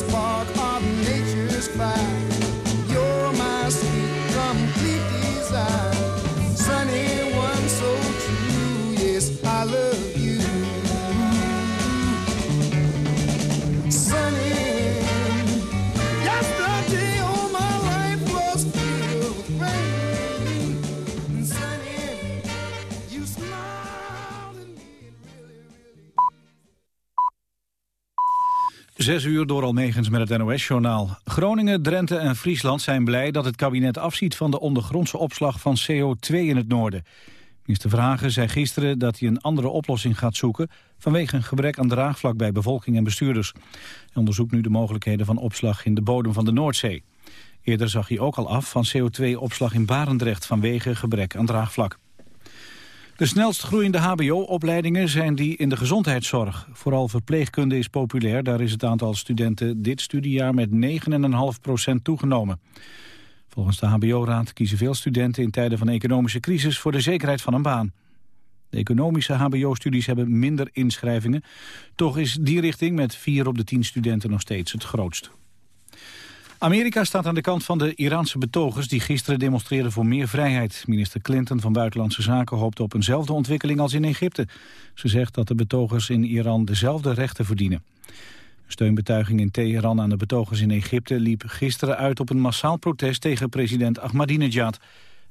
spark of Zes uur door Almegens met het NOS-journaal. Groningen, Drenthe en Friesland zijn blij dat het kabinet afziet van de ondergrondse opslag van CO2 in het noorden. Minister Vragen zei gisteren dat hij een andere oplossing gaat zoeken vanwege een gebrek aan draagvlak bij bevolking en bestuurders. Hij onderzoekt nu de mogelijkheden van opslag in de bodem van de Noordzee. Eerder zag hij ook al af van CO2-opslag in Barendrecht vanwege gebrek aan draagvlak. De snelst groeiende hbo-opleidingen zijn die in de gezondheidszorg. Vooral verpleegkunde is populair. Daar is het aantal studenten dit studiejaar met 9,5% toegenomen. Volgens de hbo-raad kiezen veel studenten in tijden van economische crisis voor de zekerheid van een baan. De economische hbo-studies hebben minder inschrijvingen. Toch is die richting met 4 op de 10 studenten nog steeds het grootst. Amerika staat aan de kant van de Iraanse betogers die gisteren demonstreerden voor meer vrijheid. Minister Clinton van Buitenlandse Zaken hoopt op eenzelfde ontwikkeling als in Egypte. Ze zegt dat de betogers in Iran dezelfde rechten verdienen. Een steunbetuiging in Teheran aan de betogers in Egypte liep gisteren uit op een massaal protest tegen president Ahmadinejad.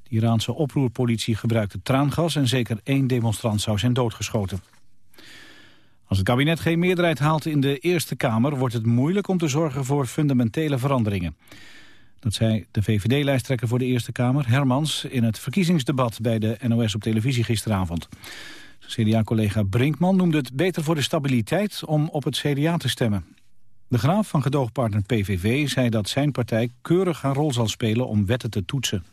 De Iraanse oproerpolitie gebruikte traangas en zeker één demonstrant zou zijn doodgeschoten. Als het kabinet geen meerderheid haalt in de Eerste Kamer... wordt het moeilijk om te zorgen voor fundamentele veranderingen. Dat zei de VVD-lijsttrekker voor de Eerste Kamer, Hermans... in het verkiezingsdebat bij de NOS op televisie gisteravond. CDA-collega Brinkman noemde het beter voor de stabiliteit... om op het CDA te stemmen. De graaf van gedoogpartner PVV zei dat zijn partij keurig haar rol zal spelen... om wetten te toetsen.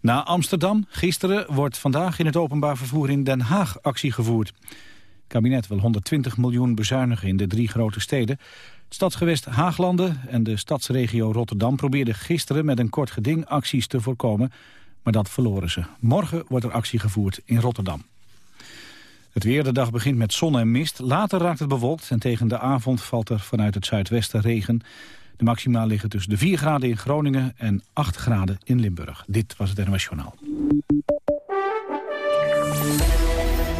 Na Amsterdam, gisteren, wordt vandaag in het openbaar vervoer in Den Haag actie gevoerd. Kabinet wil 120 miljoen bezuinigen in de drie grote steden. Het stadsgewest Haaglanden en de stadsregio Rotterdam probeerden gisteren met een kort geding acties te voorkomen, maar dat verloren ze. Morgen wordt er actie gevoerd in Rotterdam. Het weer, de dag begint met zon en mist. Later raakt het bewolkt en tegen de avond valt er vanuit het zuidwesten regen. De maxima liggen tussen de 4 graden in Groningen en 8 graden in Limburg. Dit was het NOS Journaal.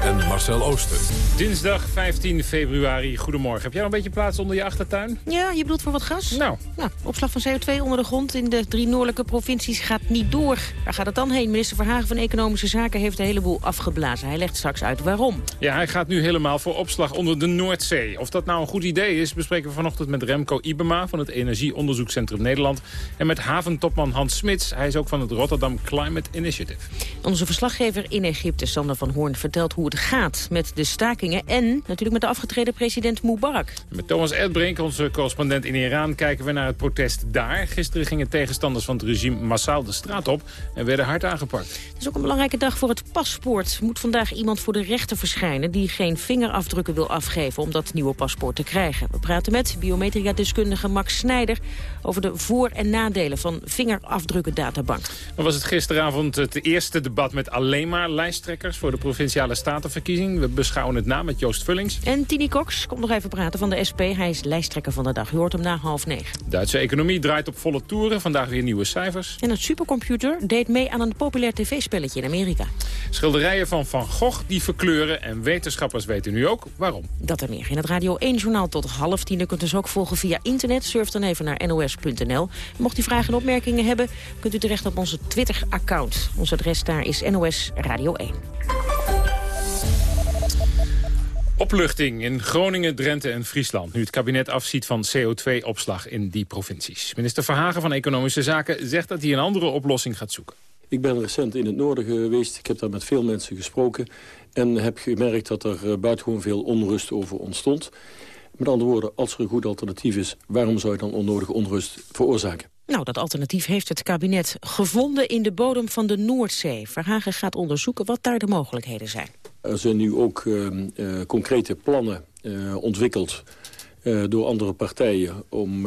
en Marcel Ooster. Dinsdag 15 februari. Goedemorgen. Heb jij nog een beetje plaats onder je achtertuin? Ja, je bedoelt voor wat gas? Nou. nou. Opslag van CO2 onder de grond in de drie noordelijke provincies gaat niet door. Waar gaat het dan heen? Minister Verhagen van Economische Zaken heeft de heleboel afgeblazen. Hij legt straks uit waarom. Ja, hij gaat nu helemaal voor opslag onder de Noordzee. Of dat nou een goed idee is, bespreken we vanochtend met Remco Ibema... van het Energieonderzoekscentrum Nederland. En met haventopman Hans Smits. Hij is ook van het Rotterdam Climate Initiative. Onze verslaggever in Egypte, Sander van Hoorn, vertelt hoe het gaat met de stakingen... en natuurlijk met de afgetreden president Mubarak. Met Thomas Erdbrink, onze correspondent in Iran, kijken we naar het protest daar. Gisteren gingen tegenstanders van het regime massaal de straat op en werden hard aangepakt. Het is ook een belangrijke dag voor het paspoort. Moet vandaag iemand voor de rechter verschijnen die geen vingerafdrukken wil afgeven om dat nieuwe paspoort te krijgen. We praten met biometria-deskundige Max Snijder over de voor- en nadelen van vingerafdrukken databank. Dan was het gisteravond het eerste debat met alleen maar lijsttrekkers voor de provinciale statenverkiezing. We beschouwen het na met Joost Vullings. En Tini Cox komt nog even praten van de SP. Hij is lijsttrekker van de dag. U hoort hem na half negen. Duitse economie draait op volle toeren. Vandaag weer nieuwe cijfers. En het supercomputer deed mee aan een populair tv-spelletje in Amerika. Schilderijen van Van Gogh die verkleuren. En wetenschappers weten nu ook waarom. Dat en meer in het Radio 1-journaal tot half tien. U kunt ons ook volgen via internet. Surf dan even naar nos.nl. Mocht u vragen en opmerkingen hebben, kunt u terecht op onze Twitter-account. Ons adres daar is NOS Radio 1. Opluchting in Groningen, Drenthe en Friesland. Nu het kabinet afziet van CO2-opslag in die provincies. Minister Verhagen van Economische Zaken zegt dat hij een andere oplossing gaat zoeken. Ik ben recent in het noorden geweest. Ik heb daar met veel mensen gesproken. En heb gemerkt dat er eh, buitengewoon veel onrust over ontstond. Met andere woorden, als er een goed alternatief is... waarom zou je dan onnodige onrust veroorzaken? Nou, dat alternatief heeft het kabinet gevonden in de bodem van de Noordzee. Verhagen gaat onderzoeken wat daar de mogelijkheden zijn. Er zijn nu ook uh, uh, concrete plannen uh, ontwikkeld door andere partijen om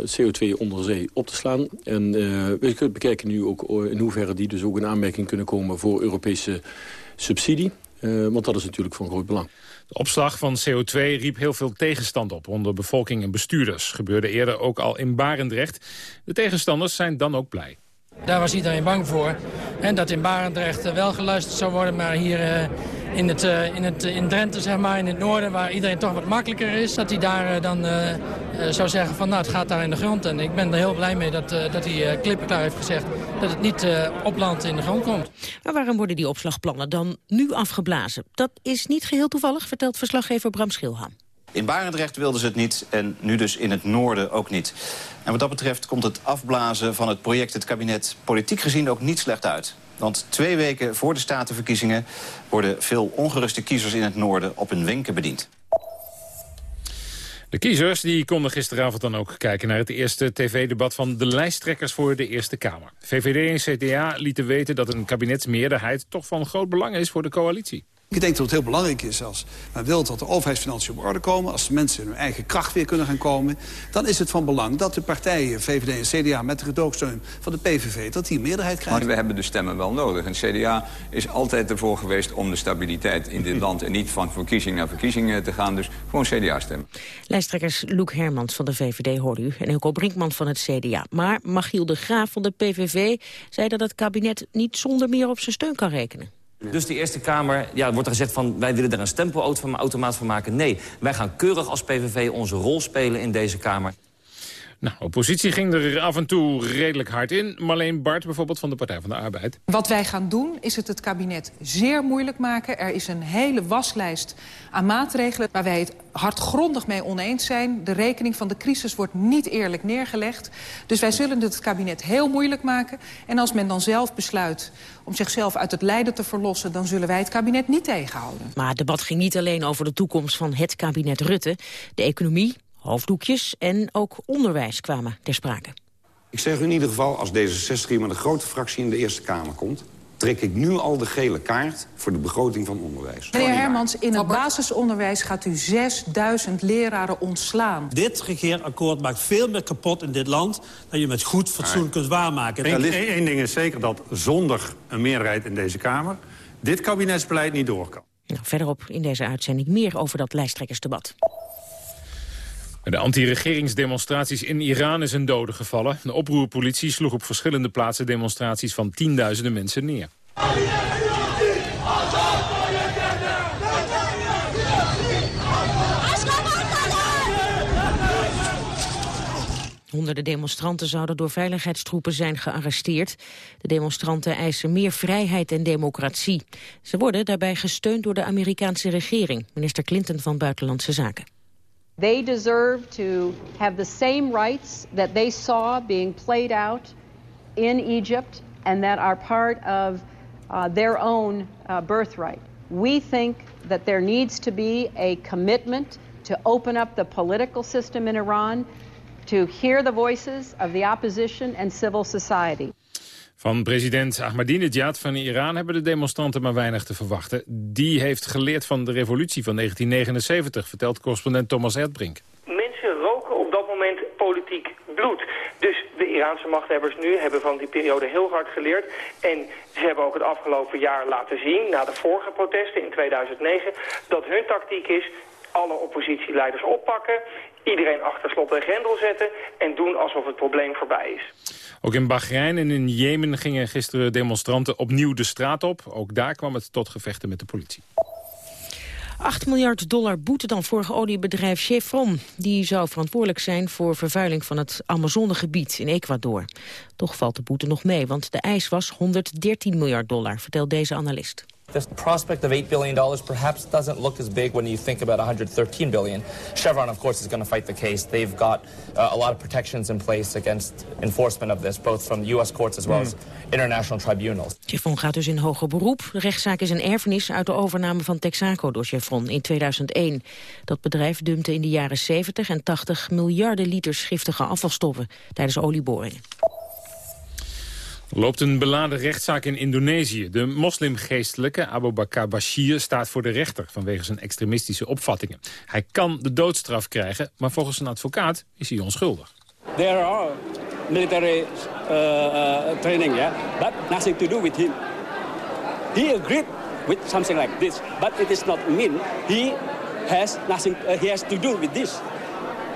CO2 onder zee op te slaan. En we bekijken nu ook in hoeverre die dus ook in aanmerking kunnen komen voor Europese subsidie. want dat is natuurlijk van groot belang. De opslag van CO2 riep heel veel tegenstand op onder bevolking en bestuurders. Gebeurde eerder ook al in Barendrecht. De tegenstanders zijn dan ook blij. Daar was iedereen bang voor. En dat in Barendrecht wel geluisterd zou worden, maar hier uh, in, het, uh, in, het, in Drenthe, zeg maar, in het noorden, waar iedereen toch wat makkelijker is, dat hij daar dan zou zeggen van nou, het gaat daar in de grond. En ik ben er heel blij mee dat, dat hij klippenklaar heeft gezegd dat het niet op land in de grond komt. Maar waarom worden die opslagplannen dan nu afgeblazen? Dat is niet geheel toevallig, vertelt verslaggever Bram Schilham. In Barendrecht wilden ze het niet en nu dus in het noorden ook niet. En wat dat betreft komt het afblazen van het project het kabinet politiek gezien ook niet slecht uit. Want twee weken voor de statenverkiezingen worden veel ongeruste kiezers in het noorden op hun wenken bediend. De kiezers die konden gisteravond dan ook kijken naar het eerste tv-debat van de lijsttrekkers voor de Eerste Kamer. VVD en CDA lieten weten dat een kabinetsmeerderheid toch van groot belang is voor de coalitie. Ik denk dat het heel belangrijk is als men wil dat de overheidsfinanciën op orde komen... als de mensen in hun eigen kracht weer kunnen gaan komen... dan is het van belang dat de partijen, VVD en CDA... met de gedoogsteun van de PVV, dat die meerderheid krijgen. Maar we hebben de stemmen wel nodig. En CDA is altijd ervoor geweest om de stabiliteit in dit land... en niet van verkiezing naar verkiezing te gaan. Dus gewoon CDA stemmen. Lijsttrekkers Loek Hermans van de VVD hoorde u... en Hilco Brinkman van het CDA. Maar Machiel de Graaf van de PVV zei dat het kabinet... niet zonder meer op zijn steun kan rekenen. Dus de Eerste Kamer, ja, wordt er gezegd van... wij willen er een stempelautomaat van maken. Nee, wij gaan keurig als PVV onze rol spelen in deze Kamer. Nou, oppositie ging er af en toe redelijk hard in. Marleen Bart bijvoorbeeld van de Partij van de Arbeid. Wat wij gaan doen is het het kabinet zeer moeilijk maken. Er is een hele waslijst aan maatregelen waar wij het hardgrondig mee oneens zijn. De rekening van de crisis wordt niet eerlijk neergelegd. Dus wij zullen het kabinet heel moeilijk maken. En als men dan zelf besluit om zichzelf uit het lijden te verlossen... dan zullen wij het kabinet niet tegenhouden. Maar het debat ging niet alleen over de toekomst van het kabinet Rutte. De economie, hoofddoekjes en ook onderwijs kwamen ter sprake. Ik zeg u in ieder geval, als D66 hier met een grote fractie in de Eerste Kamer komt trek ik nu al de gele kaart voor de begroting van onderwijs. Meneer Hermans, in het basisonderwijs gaat u 6000 leraren ontslaan. Dit regeerakkoord maakt veel meer kapot in dit land... dan je met goed fatsoen kunt waarmaken. Eén ding is zeker dat zonder een meerderheid in deze Kamer... dit kabinetsbeleid niet door kan. Nou, verderop in deze uitzending meer over dat lijsttrekkersdebat. De anti-regeringsdemonstraties in Iran is een dode gevallen. De oproerpolitie sloeg op verschillende plaatsen demonstraties van tienduizenden mensen neer. Honderden demonstranten zouden door veiligheidstroepen zijn gearresteerd. De demonstranten eisen meer vrijheid en democratie. Ze worden daarbij gesteund door de Amerikaanse regering, minister Clinton van Buitenlandse Zaken. They deserve to have the same rights that they saw being played out in Egypt and that are part of uh, their own uh, birthright. We think that there needs to be a commitment to open up the political system in Iran, to hear the voices of the opposition and civil society. Van president Ahmadinejad van Iran hebben de demonstranten maar weinig te verwachten. Die heeft geleerd van de revolutie van 1979, vertelt correspondent Thomas Erdbrink. Mensen roken op dat moment politiek bloed. Dus de Iraanse machthebbers nu hebben van die periode heel hard geleerd. En ze hebben ook het afgelopen jaar laten zien, na de vorige protesten in 2009... dat hun tactiek is alle oppositieleiders oppakken, iedereen achter slot en grendel zetten en doen alsof het probleem voorbij is. Ook in Bahrein en in Jemen gingen gisteren demonstranten opnieuw de straat op. Ook daar kwam het tot gevechten met de politie. 8 miljard dollar boete dan voor oliebedrijf Chevron. Die zou verantwoordelijk zijn voor vervuiling van het Amazonegebied in Ecuador. Toch valt de boete nog mee, want de eis was 113 miljard dollar, vertelt deze analist. The prospect of $8 billion perhaps doesn't look as big when you think about $113 billion. Chevron, of course, is going to fight the case. They've got uh, a lot of protections in place against enforcement of this, both from U.S. courts as well as hmm. international tribunals. Chevron gaat dus in hoger beroep. De rechtszaak is een erfenis uit de overname van Texaco door Chevron in 2001. Dat bedrijf dumpte in de jaren 70 en 80 miljarden liters giftige afvalstoffen tijdens olieboringen loopt een beladen rechtszaak in Indonesië. De moslimgeestelijke Abu Bakar Bashir staat voor de rechter... vanwege zijn extremistische opvattingen. Hij kan de doodstraf krijgen, maar volgens een advocaat is hij onschuldig. There are military uh, uh, training, yeah, but nothing to do with him. He agreed with something like this, but it is not mean he has nothing uh, he has to do with this.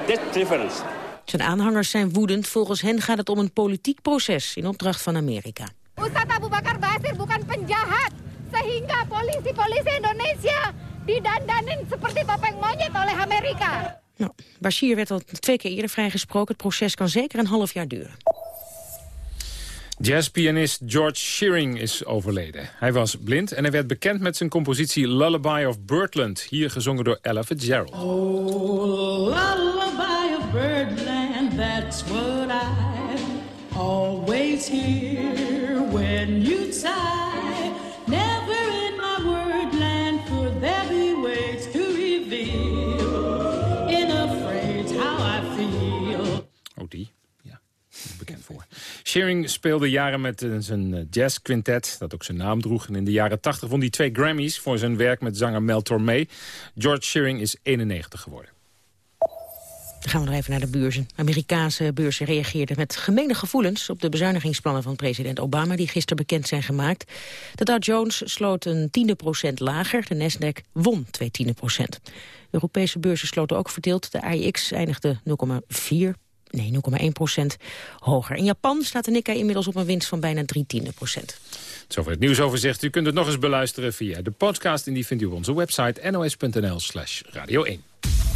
That's difference. Zijn aanhangers zijn woedend. Volgens hen gaat het om een politiek proces in opdracht van Amerika. Ustadz Abu Bakar Basir bukan penjahat. Sehingga polisi-polisi Indonesia didandanin seperti topeng monyet oleh Amerika. Nou, Bashir werd al twee keer eerder vrijgesproken. Het proces kan zeker een half jaar duren. Jazzpianist George Shearing is overleden. Hij was blind en hij werd bekend met zijn compositie Lullaby of Birdland. Hier gezongen door Ella Fitzgerald. Oh, lullaby that's what I always hear when you sigh. Never in my wordland could there be ways to reveal in a phrase how I feel. Ook die, ja, bekend voor. Shearing speelde jaren met eh, zijn eh, jazz quintet, dat ook zijn naam droeg. En in de jaren 80 won hij twee Grammys voor zijn werk met zanger Mel Tormé. George Shearing is 91 geworden. Dan gaan we nog even naar de beurzen. Amerikaanse beurzen reageerden met gemene gevoelens... op de bezuinigingsplannen van president Obama... die gisteren bekend zijn gemaakt. De Dow Jones sloot een tiende procent lager. De Nasdaq won twee tiende procent. Europese beurzen sloten ook verdeeld. De AIX eindigde 0,4 Nee, 0,1 procent hoger. In Japan staat de Nikkei inmiddels op een winst van bijna 3 tiende procent. Zover het nieuwsoverzicht. U kunt het nog eens beluisteren via de podcast... en die vindt u op onze website nos.nl slash radio 1.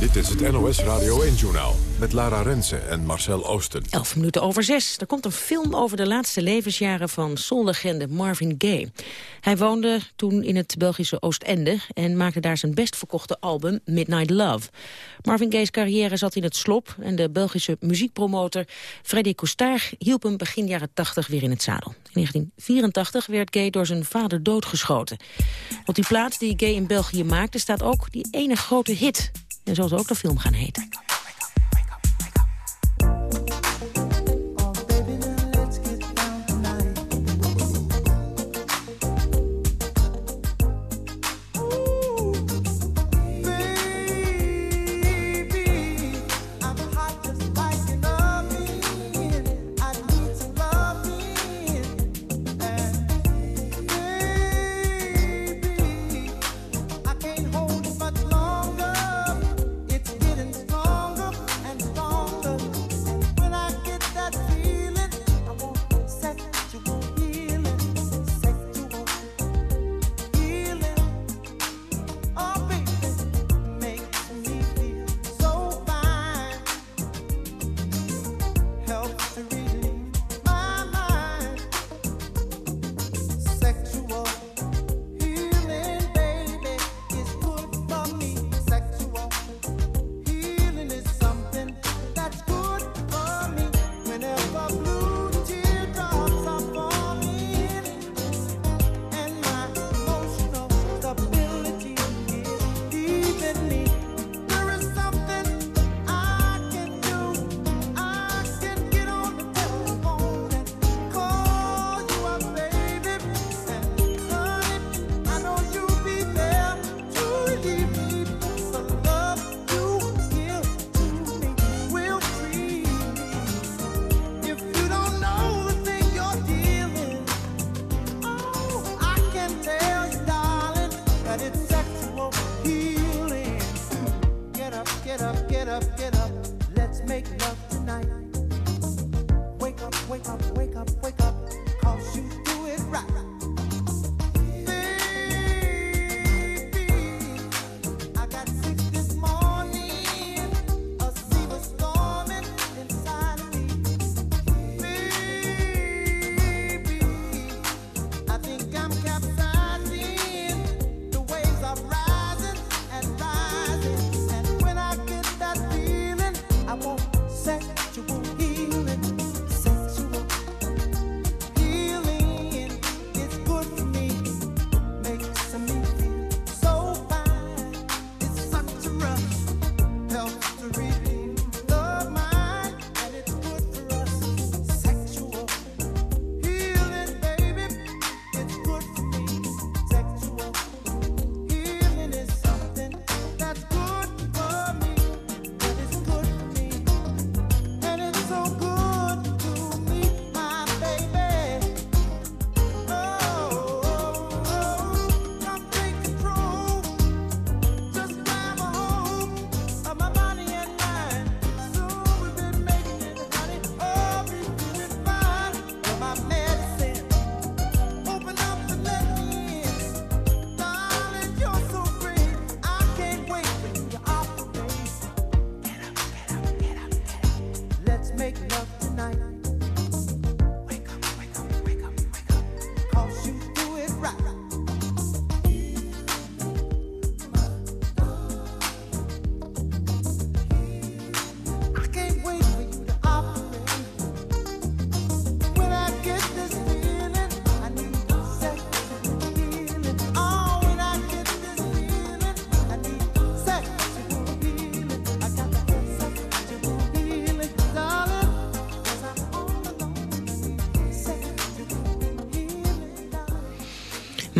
Dit is het NOS Radio 1-journaal met Lara Rensen en Marcel Oosten. Elf minuten over zes. Er komt een film over de laatste levensjaren van soullegende Marvin Gaye. Hij woonde toen in het Belgische Oostende en maakte daar zijn best verkochte album Midnight Love. Marvin Gaye's carrière zat in het slop en de Belgische muziekpromotor Freddy Costaar hielp hem begin jaren 80 weer in het zadel. In 1984 werd Gay door zijn vader doodgeschoten. Op die plaat die Gay in België maakte staat ook die ene grote hit. En zo zal ook de film gaan heten.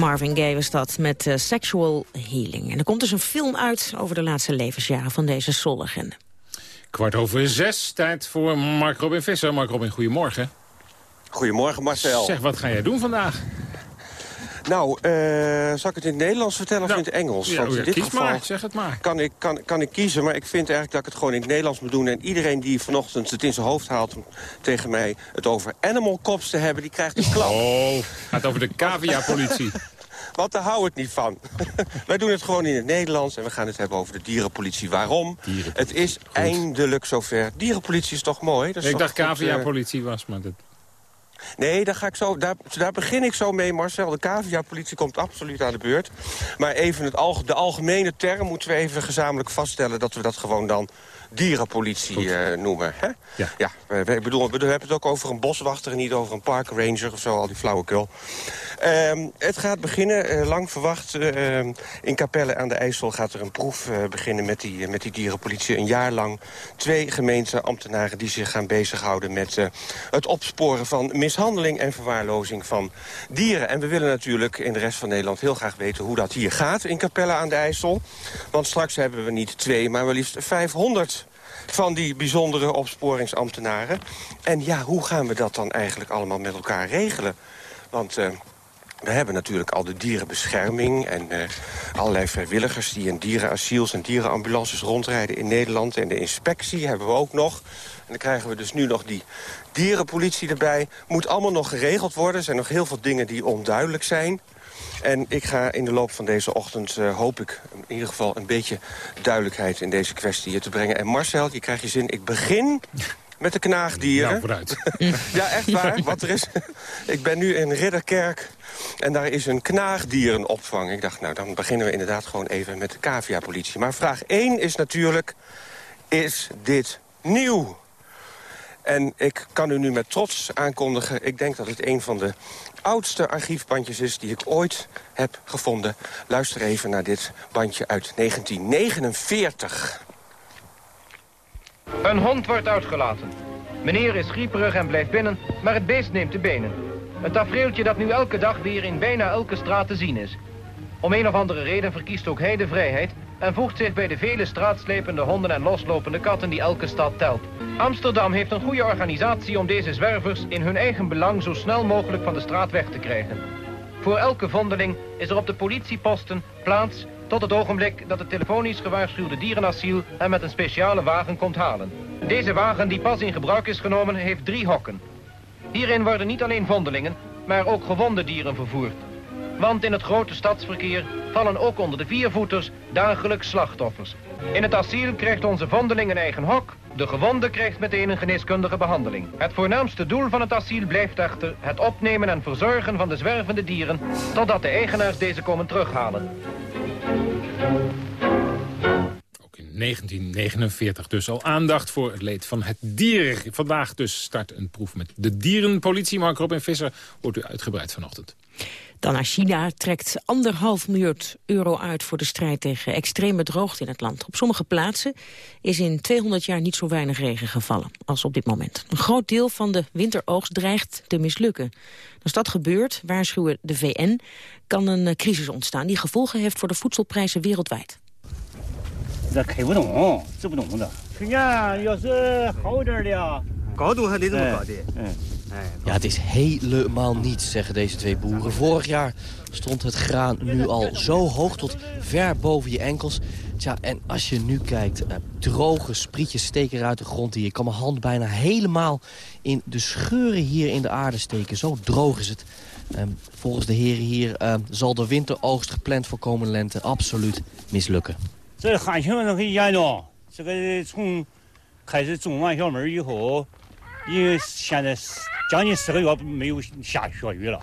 Marvin Gaye was dat met eh, Sexual Healing. En er komt dus een film uit over de laatste levensjaren van deze soul-legende. Kwart over zes, tijd voor Mark Robin Visser. Mark Robin, goedemorgen. Goedemorgen Marcel. Zeg, wat ga jij doen vandaag? Nou, eh, zal ik het in het Nederlands vertellen of in het Engels? ja, Want in dit kies geval maar, zeg het maar. Kan ik, kan, kan ik kiezen, maar ik vind eigenlijk dat ik het gewoon in het Nederlands moet doen. En iedereen die vanochtend het in zijn hoofd haalt om tegen mij het over animal cops te hebben, die krijgt een klap. Oh, gaat over de cavia-politie. Want daar hou ik niet van. Wij doen het gewoon in het Nederlands en we gaan het hebben over de dierenpolitie. Waarom? Het is eindelijk zover. Dierenpolitie is toch mooi? Dat is Ik toch dacht eh, cavia-politie was, maar dat... Nee, daar, ga ik zo, daar, daar begin ik zo mee, Marcel. De cavia-politie komt absoluut aan de beurt. Maar even het de algemene term moeten we even gezamenlijk vaststellen... dat we dat gewoon dan dierenpolitie eh, noemen. Hè? Ja. ja we, we, bedoel, we hebben het ook over een boswachter... en niet over een parkranger of zo, al die flauwekul. Ehm, het gaat beginnen, eh, lang verwacht. eh, in Capelle aan de IJssel gaat er een proef beginnen met die, met die dierenpolitie. Een jaar lang twee gemeenteambtenaren die zich gaan bezighouden... met het opsporen van mishandeling en verwaarlozing van dieren. En we willen natuurlijk in de rest van Nederland heel graag weten... hoe dat hier gaat in Capelle aan de IJssel. Want straks hebben we niet twee, maar wel liefst 500 van die bijzondere opsporingsambtenaren. En ja, hoe gaan we dat dan eigenlijk allemaal met elkaar regelen? Want... eh, we hebben natuurlijk al de dierenbescherming en eh, allerlei vrijwilligers... die in dierenasiels en dierenambulances rondrijden in Nederland. En de inspectie hebben we ook nog. En dan krijgen we dus nu nog die dierenpolitie erbij. Moet allemaal nog geregeld worden. Er zijn nog heel veel dingen die onduidelijk zijn. En ik ga in de loop van deze ochtend, eh, hoop ik in ieder geval... een beetje duidelijkheid in deze kwestie hier te brengen. En Marcel, je krijgt je zin. Ik begin met de knaagdieren. Nou, vooruit. ja, echt waar. Wat er is. ik ben nu in Ridderkerk en daar is een knaagdierenopvang. Ik dacht, nou, dan beginnen we inderdaad gewoon even met de cavia-politie. Maar vraag 1 is natuurlijk, is dit nieuw? En ik kan u nu met trots aankondigen... ik denk dat het een van de oudste archiefbandjes is die ik ooit heb gevonden. Luister even naar dit bandje uit 1949. Een hond wordt uitgelaten. Meneer is grieperig en blijft binnen, maar het beest neemt de benen. Een tafereeltje dat nu elke dag weer in bijna elke straat te zien is. Om een of andere reden verkiest ook hij de vrijheid... en voegt zich bij de vele straatslepende honden en loslopende katten die elke stad telt. Amsterdam heeft een goede organisatie om deze zwervers in hun eigen belang zo snel mogelijk van de straat weg te krijgen. Voor elke vondeling is er op de politieposten plaats tot het ogenblik dat het telefonisch gewaarschuwde dierenasiel hem met een speciale wagen komt halen. Deze wagen die pas in gebruik is genomen heeft drie hokken. Hierin worden niet alleen vondelingen, maar ook gewonde dieren vervoerd. Want in het grote stadsverkeer vallen ook onder de viervoeters dagelijks slachtoffers. In het asiel krijgt onze vondeling een eigen hok, de gewonde krijgt meteen een geneeskundige behandeling. Het voornaamste doel van het asiel blijft echter het opnemen en verzorgen van de zwervende dieren, totdat de eigenaars deze komen terughalen. Ook in 1949 dus al aandacht voor het leed van het dier. Vandaag dus start een proef met de dierenpolitie. Mark Robin Visser wordt u uitgebreid vanochtend. Dan naar China trekt anderhalf miljard euro uit voor de strijd tegen extreme droogte in het land. Op sommige plaatsen is in 200 jaar niet zo weinig regen gevallen als op dit moment. Een groot deel van de winteroogst dreigt te mislukken. Als dat gebeurt, waarschuwen de VN, kan een eh, crisis ontstaan die gevolgen heeft voor de voedselprijzen wereldwijd. Dat. 春年要是好点的呀，高度还得这么高的。嗯，哎， Ja, het is helemaal niets, zeggen deze twee boeren. Vorig jaar stond het graan nu al zo hoog tot ver boven je enkels. Tja, en als je nu kijkt, eh, droge sprietjes steken er uit de grond hier. Je kan mijn hand bijna helemaal in de scheuren hier in de aarde steken. Zo droog is het. Ehm, volgens de heren hier eh, zal de winteroogst gepland voor komende lente absoluut mislukken. 这旱情况可以严重。这个从开始种完小麦以后， 因为现在将近四个月没有下雪雨了，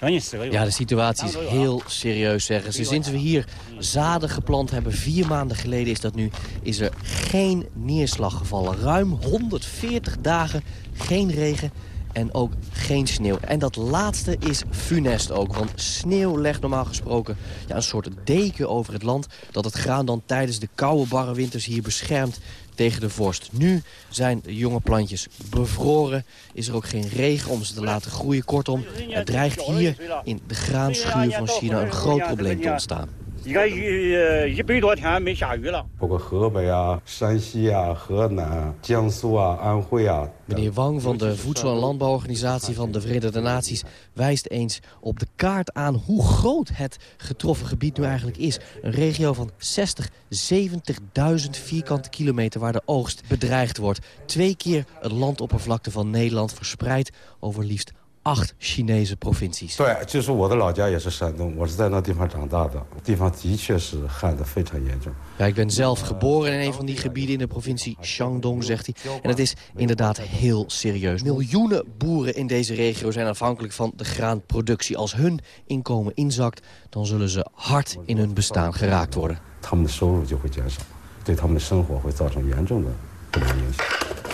将近四个月。 Ja, de situatie is heel serieus, zeggen ze. Sinds we hier zaden geplant hebben, vier maanden geleden is dat nu... is er geen neerslag gevallen. Ruim 140 dagen geen regen. en ook geen sneeuw. En dat laatste is funest ook, want sneeuw legt normaal gesproken ja, een soort deken over het land... dat het graan dan tijdens de koude barre winters hier beschermt tegen de vorst. Nu zijn de jonge plantjes bevroren. Is er ook geen regen om ze te laten groeien. Kortom, er dreigt hier in de graanschuur van China een groot probleem te ontstaan. 你看一呃一百多天没下雨了。包括河北啊、山西啊、河南、江苏啊、安徽啊。 Meneer Wang van de Voedsel- en Landbouworganisatie van de Verenigde Naties wijst eens op de kaart aan hoe groot het getroffen gebied nu eigenlijk is. Een regio van 60, 70.000 vierkante kilometer waar de oogst bedreigd wordt. Twee keer het landoppervlakte van Nederland verspreid over liefst acht Chinese provincies. 对，就是我的老家也是山东，我是在那地方长大的，地方的确是旱得非常严重。 Ja, ik ben zelf geboren in een van die gebieden in de provincie Shandong, zegt hij. En het is inderdaad heel serieus. Miljoenen boeren in deze regio zijn afhankelijk van de graanproductie. Als hun inkomen inzakt, dan zullen ze hard in hun bestaan geraakt worden. 他们的收入就会减少，对他们的生活会造成严重的不良影响。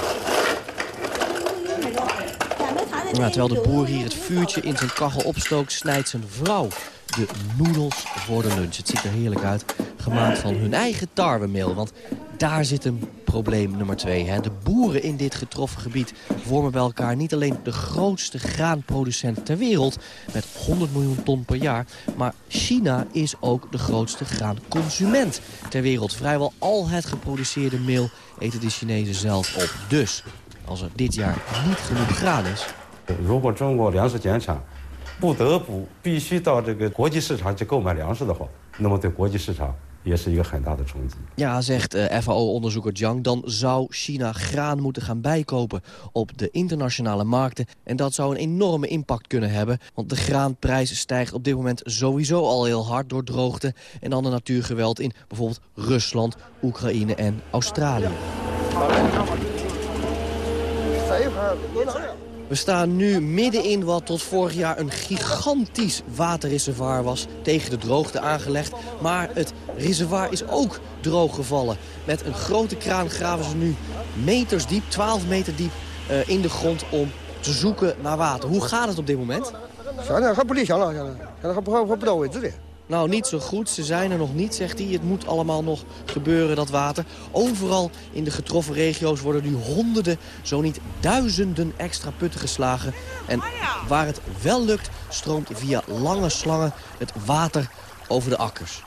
Nou, terwijl de boer hier het vuurtje in zijn kachel opstookt... snijdt zijn vrouw de noedels voor de lunch. Het ziet er heerlijk uit, gemaakt van hun eigen tarwemeel. Want daar zit een probleem nummer twee. Hè. De boeren in dit getroffen gebied vormen bij elkaar niet alleen de grootste graanproducent ter wereld... met 100 miljoen ton per jaar, maar China is ook de grootste graanconsument ter wereld. Vrijwel al het geproduceerde meel eten de Chinezen zelf op. Dus, als er dit jaar niet genoeg graan is... 如果中国粮食减产，不得不必须到这个国际市场去购买粮食的话，那么对国际市场也是一个很大的冲击。 Ja, zegt eh, FAO-onderzoeker Jiang, dan zou China graan moeten gaan bijkopen op de internationale markten. En dat zou een enorme impact kunnen hebben, want de graanprijs stijgt op dit moment sowieso al heel hard door droogte en ander natuurgeweld in bijvoorbeeld Rusland, Oekraïne en Australië. We staan nu midden in wat tot vorig jaar een gigantisch waterreservoir was. Tegen de droogte aangelegd. Maar het reservoir is ook drooggevallen. Met een grote kraan graven ze nu meters diep, 12 meter diep, eh, in de grond om te zoeken naar water. Hoe gaat het op dit moment? Nou, niet zo goed. Ze zijn er nog niet, zegt hij. Het moet allemaal nog gebeuren, dat water. Overal in de getroffen regio's worden nu honderden, zo niet duizenden extra putten geslagen. En waar het wel lukt, stroomt via lange slangen het water over de akkers.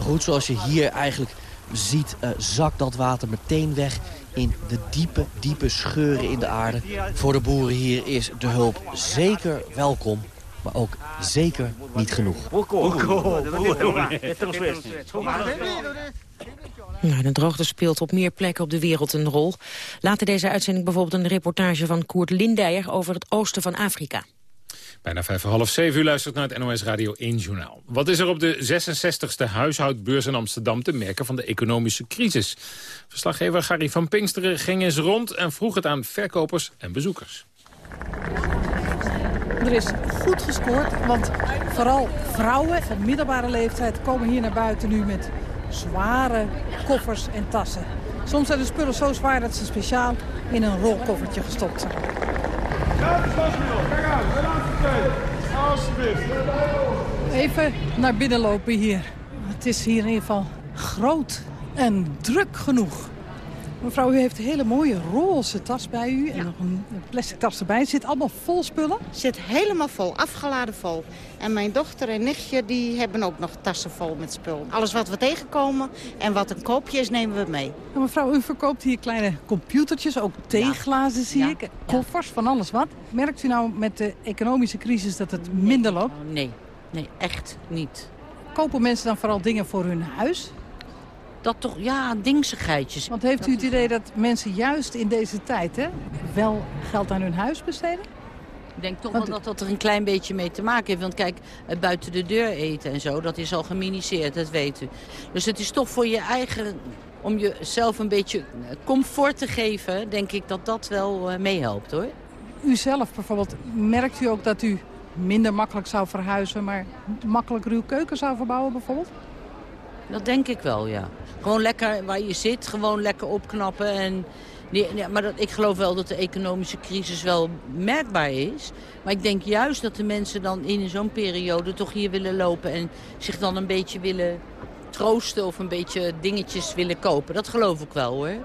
Goed, zoals je hier eigenlijk ziet, eh, zakt dat water meteen weg in de diepe, diepe scheuren in de aarde. Voor de boeren hier is de hulp zeker welkom, maar ook zeker niet genoeg. Nou, de droogte speelt op meer plekken op de wereld een rol. Later deze uitzending bijvoorbeeld een reportage van Koert Lindijer over het oosten van Afrika. Bijna vijf voor half zeven. U luistert naar het NOS Radio 1 Journaal. Wat is er op de 66e huishoudbeurs in Amsterdam te merken van de economische crisis? Verslaggever Gary van Pinksteren ging eens rond en vroeg het aan verkopers en bezoekers. Er is goed gescoord, want vooral vrouwen van middelbare leeftijd komen hier naar buiten nu met zware koffers en tassen. Soms zijn de spullen zo zwaar dat ze speciaal in een rolkoffertje gestopt zijn. Even naar binnen lopen hier. Het is hier in ieder geval groot en druk genoeg. Mevrouw, u heeft een hele mooie roze tas bij u. En nog een plastic tas erbij. Het zit allemaal vol spullen. Zit helemaal vol, afgeladen vol. En mijn dochter en nichtje die hebben ook nog tassen vol met spul. Alles wat we tegenkomen en wat een koopje is, nemen we mee. En mevrouw, u verkoopt hier kleine computertjes, ook theeglazen zie Ja. ik. Koffers, van alles wat. Merkt u nou met de economische crisis dat het minder loopt? Nee, nee, echt niet. Kopen mensen dan vooral dingen voor hun huis? Dat toch, ja, dingsigheidjes. Want heeft u het idee dat mensen juist in deze tijd hè, wel geld aan hun huis besteden? Ik denk toch Want- wel dat dat er een klein beetje mee te maken heeft. Want kijk, het buiten de deur eten en zo, dat is al geminiceerd, dat weet u. Dus het is toch voor je eigen, om jezelf een beetje eh, comfort te geven, denk ik dat dat wel eh, meehelpt hoor. U zelf bijvoorbeeld, merkt u ook dat u minder makkelijk zou verhuizen... maar makkelijker uw keuken zou verbouwen bijvoorbeeld? Dat denk ik wel, ja. Gewoon lekker waar je zit, gewoon lekker opknappen en ja, maar dat, ik geloof wel dat de economische crisis wel merkbaar is. Maar ik denk juist dat de mensen dan in zo'n periode toch hier willen lopen... en zich dan een beetje willen troosten of een beetje dingetjes willen kopen. Dat geloof ik wel hoor.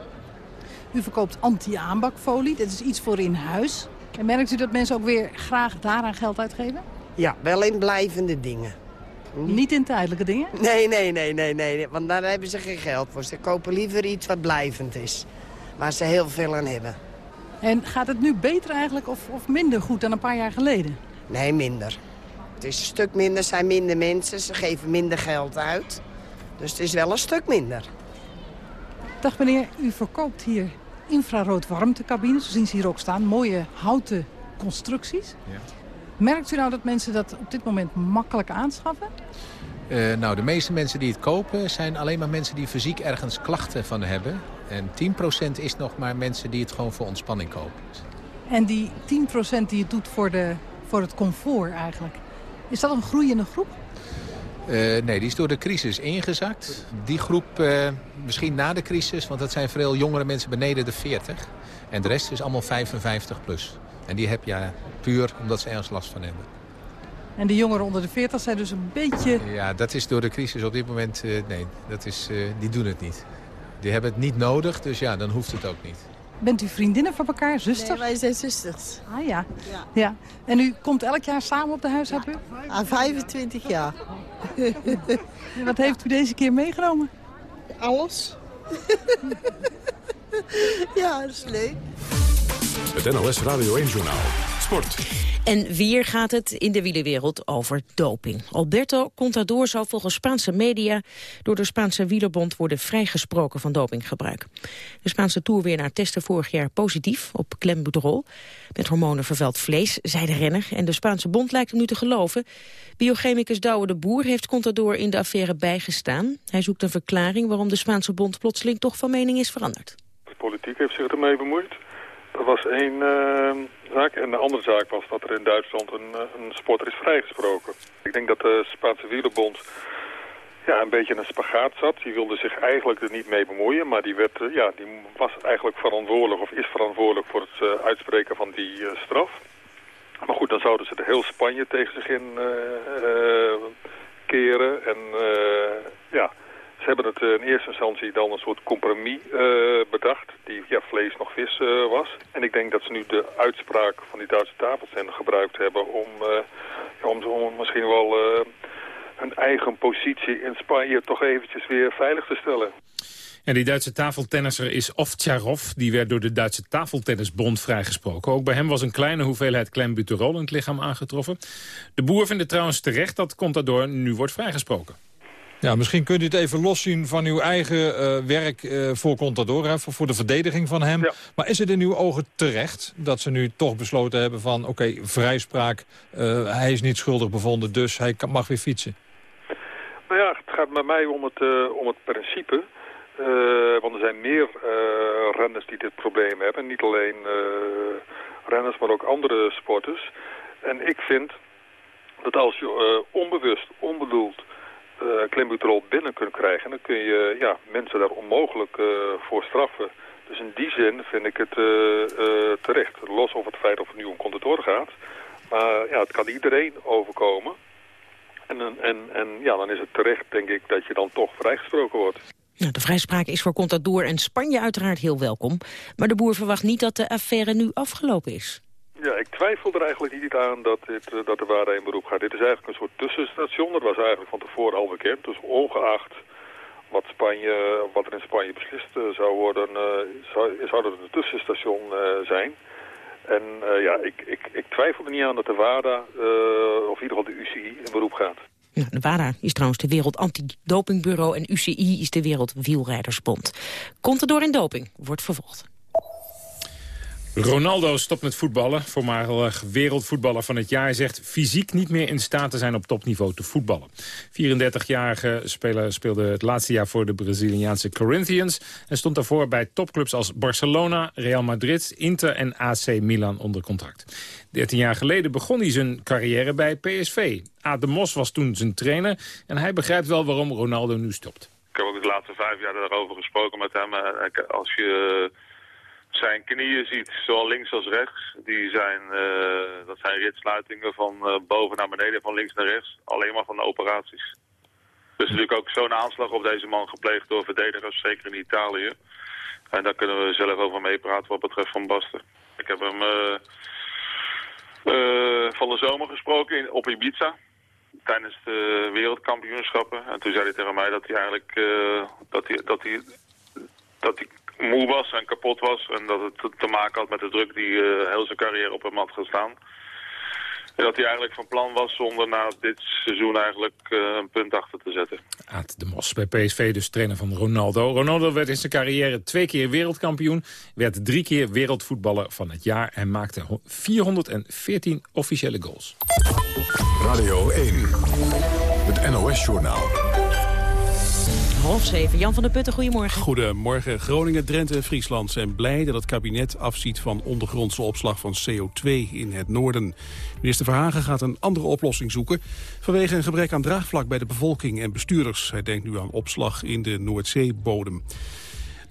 U verkoopt anti-aanbakfolie. Dit is iets voor in huis. En merkt u dat mensen ook weer graag daaraan geld uitgeven? Ja, wel in blijvende dingen. Niet in tijdelijke dingen? Nee, nee, nee, nee, nee. Want daar hebben ze geen geld voor. Ze kopen liever iets wat blijvend is. Waar ze heel veel aan hebben. En gaat het nu beter eigenlijk of, of minder goed dan een paar jaar geleden? Nee, minder. Het is een stuk minder, zijn minder mensen. Ze geven minder geld uit. Dus het is wel een stuk minder. Dag meneer, u verkoopt hier infrarood warmtecabines. We zien ze hier ook staan. Mooie houten constructies. Ja. Merkt u nou dat mensen dat op dit moment makkelijk aanschaffen? Uh, nou, de meeste mensen die het kopen zijn alleen maar mensen die fysiek ergens klachten van hebben. En 10% is nog maar mensen die het gewoon voor ontspanning kopen. En die 10% die het doet voor, de, voor het comfort eigenlijk, is dat een groeiende groep? Uh, nee, die is door de crisis ingezakt. Die groep uh, misschien na de crisis, want dat zijn veel jongere mensen beneden de 40. En de rest is allemaal 55 plus. En die heb je puur omdat ze ergens last van hebben. En de jongeren onder de 40 zijn dus een beetje... Ja, dat is door de crisis op dit moment... Uh, nee, dat is, die doen het niet. Die hebben het niet nodig, dus ja, dan hoeft het ook niet. Bent u vriendinnen van elkaar, zusters? Nee, wij zijn zusters. Ah ja. ja. ja. En u komt elk jaar samen op de huishoudbeurt? Ja. Aan 25 jaar. Wat heeft u deze keer meegenomen? Alles. ja, dat is leuk. Het NOS Radio 1 Journaal. Sport. En weer gaat het in de wielerwereld over doping. Alberto Contador zou volgens Spaanse media door de Spaanse wielerbond worden vrijgesproken van dopinggebruik. De Spaanse toerwinnaar testte vorig jaar positief op klembuterol. Met hormonen vervuild vlees, zei de renner. En de Spaanse bond lijkt hem nu te geloven. Biochemicus Douwe de Boer heeft Contador in de affaire bijgestaan. Hij zoekt een verklaring waarom de Spaanse bond plotseling toch van mening is veranderd. De politiek heeft zich ermee bemoeid. Dat was één uh, zaak. En de andere zaak was dat er in Duitsland een, een sporter is vrijgesproken. Ik denk dat de Spaanse wielerbond ja, een beetje in een spagaat zat. Die wilde zich eigenlijk er niet mee bemoeien. Maar die, werd, ja, die was eigenlijk verantwoordelijk of is verantwoordelijk voor het uitspreken van die straf. Maar goed, dan zouden ze er heel Spanje tegen zich in keren. En ja... Ze hebben het in eerste instantie dan een soort compromis uh, bedacht, die ja, vlees nog vis uh, was. En ik denk dat ze nu de uitspraak van die Duitse tafeltender gebruikt hebben om, ja, om, misschien wel hun eigen positie in Spanje toch eventjes weer veilig te stellen. En die Duitse tafeltennisser is Ovtjarov. Die werd door de Duitse tafeltennisbond vrijgesproken. Ook bij hem was een kleine hoeveelheid klembuterol in het lichaam aangetroffen. De boer vindt het trouwens terecht dat Contador nu wordt vrijgesproken. Ja, misschien kunt u het even loszien van uw eigen uh, werk uh, voor Contador, hè, voor, voor, de verdediging van hem. Ja. Maar is het in uw ogen terecht dat ze nu toch besloten hebben van... oké, okay, vrijspraak, uh, hij is niet schuldig bevonden, dus hij kan, mag weer fietsen? Nou ja, het gaat bij mij om het, om het principe. want er zijn meer renners die dit probleem hebben. Niet alleen renners, maar ook andere sporters. En ik vind dat als je onbewust, onbedoeld uh, binnen kunt krijgen... dan kun je ja, mensen daar onmogelijk uh, voor straffen. Dus in die zin vind ik het uh, terecht. Los of het feit of het nu om contatoren gaat. Maar ja, het kan iedereen overkomen. En, en, en ja, dan is het terecht, denk ik, dat je dan toch vrijgesproken wordt. Nou, de vrijspraak is voor Contador en Spanje uiteraard heel welkom. Maar de boer verwacht niet dat de affaire nu afgelopen is. Ja, ik twijfel er eigenlijk niet aan dat, dit, dat de waarde in beroep gaat. Dit is eigenlijk een soort tussenstation. Dat was eigenlijk van tevoren al bekend. Dus ongeacht wat, Spanje, wat er in Spanje beslist uh, zou worden, uh, zou, zou dat een tussenstation zijn. En ja, ik, ik, ik twijfel er niet aan dat de WADA, of in ieder geval de UCI, in beroep gaat. Ja, de WADA is trouwens de Wereld Antidopingbureau en UCI is de Wereld Wielrijdersbond. Komt er door in doping, wordt vervolgd. Ronaldo stopt met voetballen. Voormalig wereldvoetballer van het jaar zegt fysiek niet meer in staat te zijn op topniveau te voetballen. 34-jarige speler speelde het laatste jaar voor de Braziliaanse Corinthians... en stond daarvoor bij topclubs als Barcelona, Real Madrid, Inter en AC Milan onder contract. 13 jaar geleden begon hij zijn carrière bij PSV. Aad de Mos was toen zijn trainer en hij begrijpt wel waarom Ronaldo nu stopt. Ik heb ook de laatste vijf jaar daarover gesproken met hem. Als je zijn knieën ziet, zowel links als rechts, die zijn, eh, dat zijn ritsluitingen van eh, boven naar beneden, van links naar rechts. Alleen maar van de operaties. Er is natuurlijk ook zo'n aanslag op deze man gepleegd door verdedigers, zeker in Italië. En daar kunnen we zelf over meepraten wat betreft Van Basten. Ik heb hem eh, van de zomer gesproken in, op Ibiza tijdens de wereldkampioenschappen. En toen zei hij tegen mij dat hij eigenlijk dat hij, dat hij, dat hij moe was en kapot was. En dat het te- maken had met de druk die eh, heel zijn carrière op hem had gestaan. En dat hij eigenlijk van plan was zonder na dit seizoen eigenlijk eh, een punt achter te zetten. Aad de Mos bij PSV, dus trainer van Ronaldo. Ronaldo werd in zijn carrière twee keer wereldkampioen. Werd drie keer wereldvoetballer van het jaar. En maakte ho- 414 officiële goals. Radio 1, het NOS-journaal. Half. Jan van der Putten, goedemorgen. Goedemorgen. Groningen, Drenthe en Friesland zijn blij dat het kabinet afziet van ondergrondse opslag van CO2 in het noorden. Minister Verhagen gaat een andere oplossing zoeken vanwege een gebrek aan draagvlak bij de bevolking en bestuurders. Hij denkt nu aan opslag in de Noordzeebodem.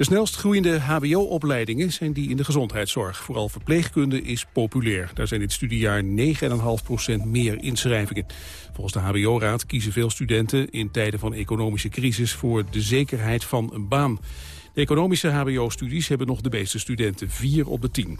De snelst groeiende hbo-opleidingen zijn die in de gezondheidszorg. Vooral verpleegkunde is populair. Daar zijn dit studiejaar 9,5% meer inschrijvingen. Volgens de hbo-raad kiezen veel studenten in tijden van economische crisis... voor de zekerheid van een baan. De economische hbo-studies hebben nog de meeste studenten, 4 op de 10.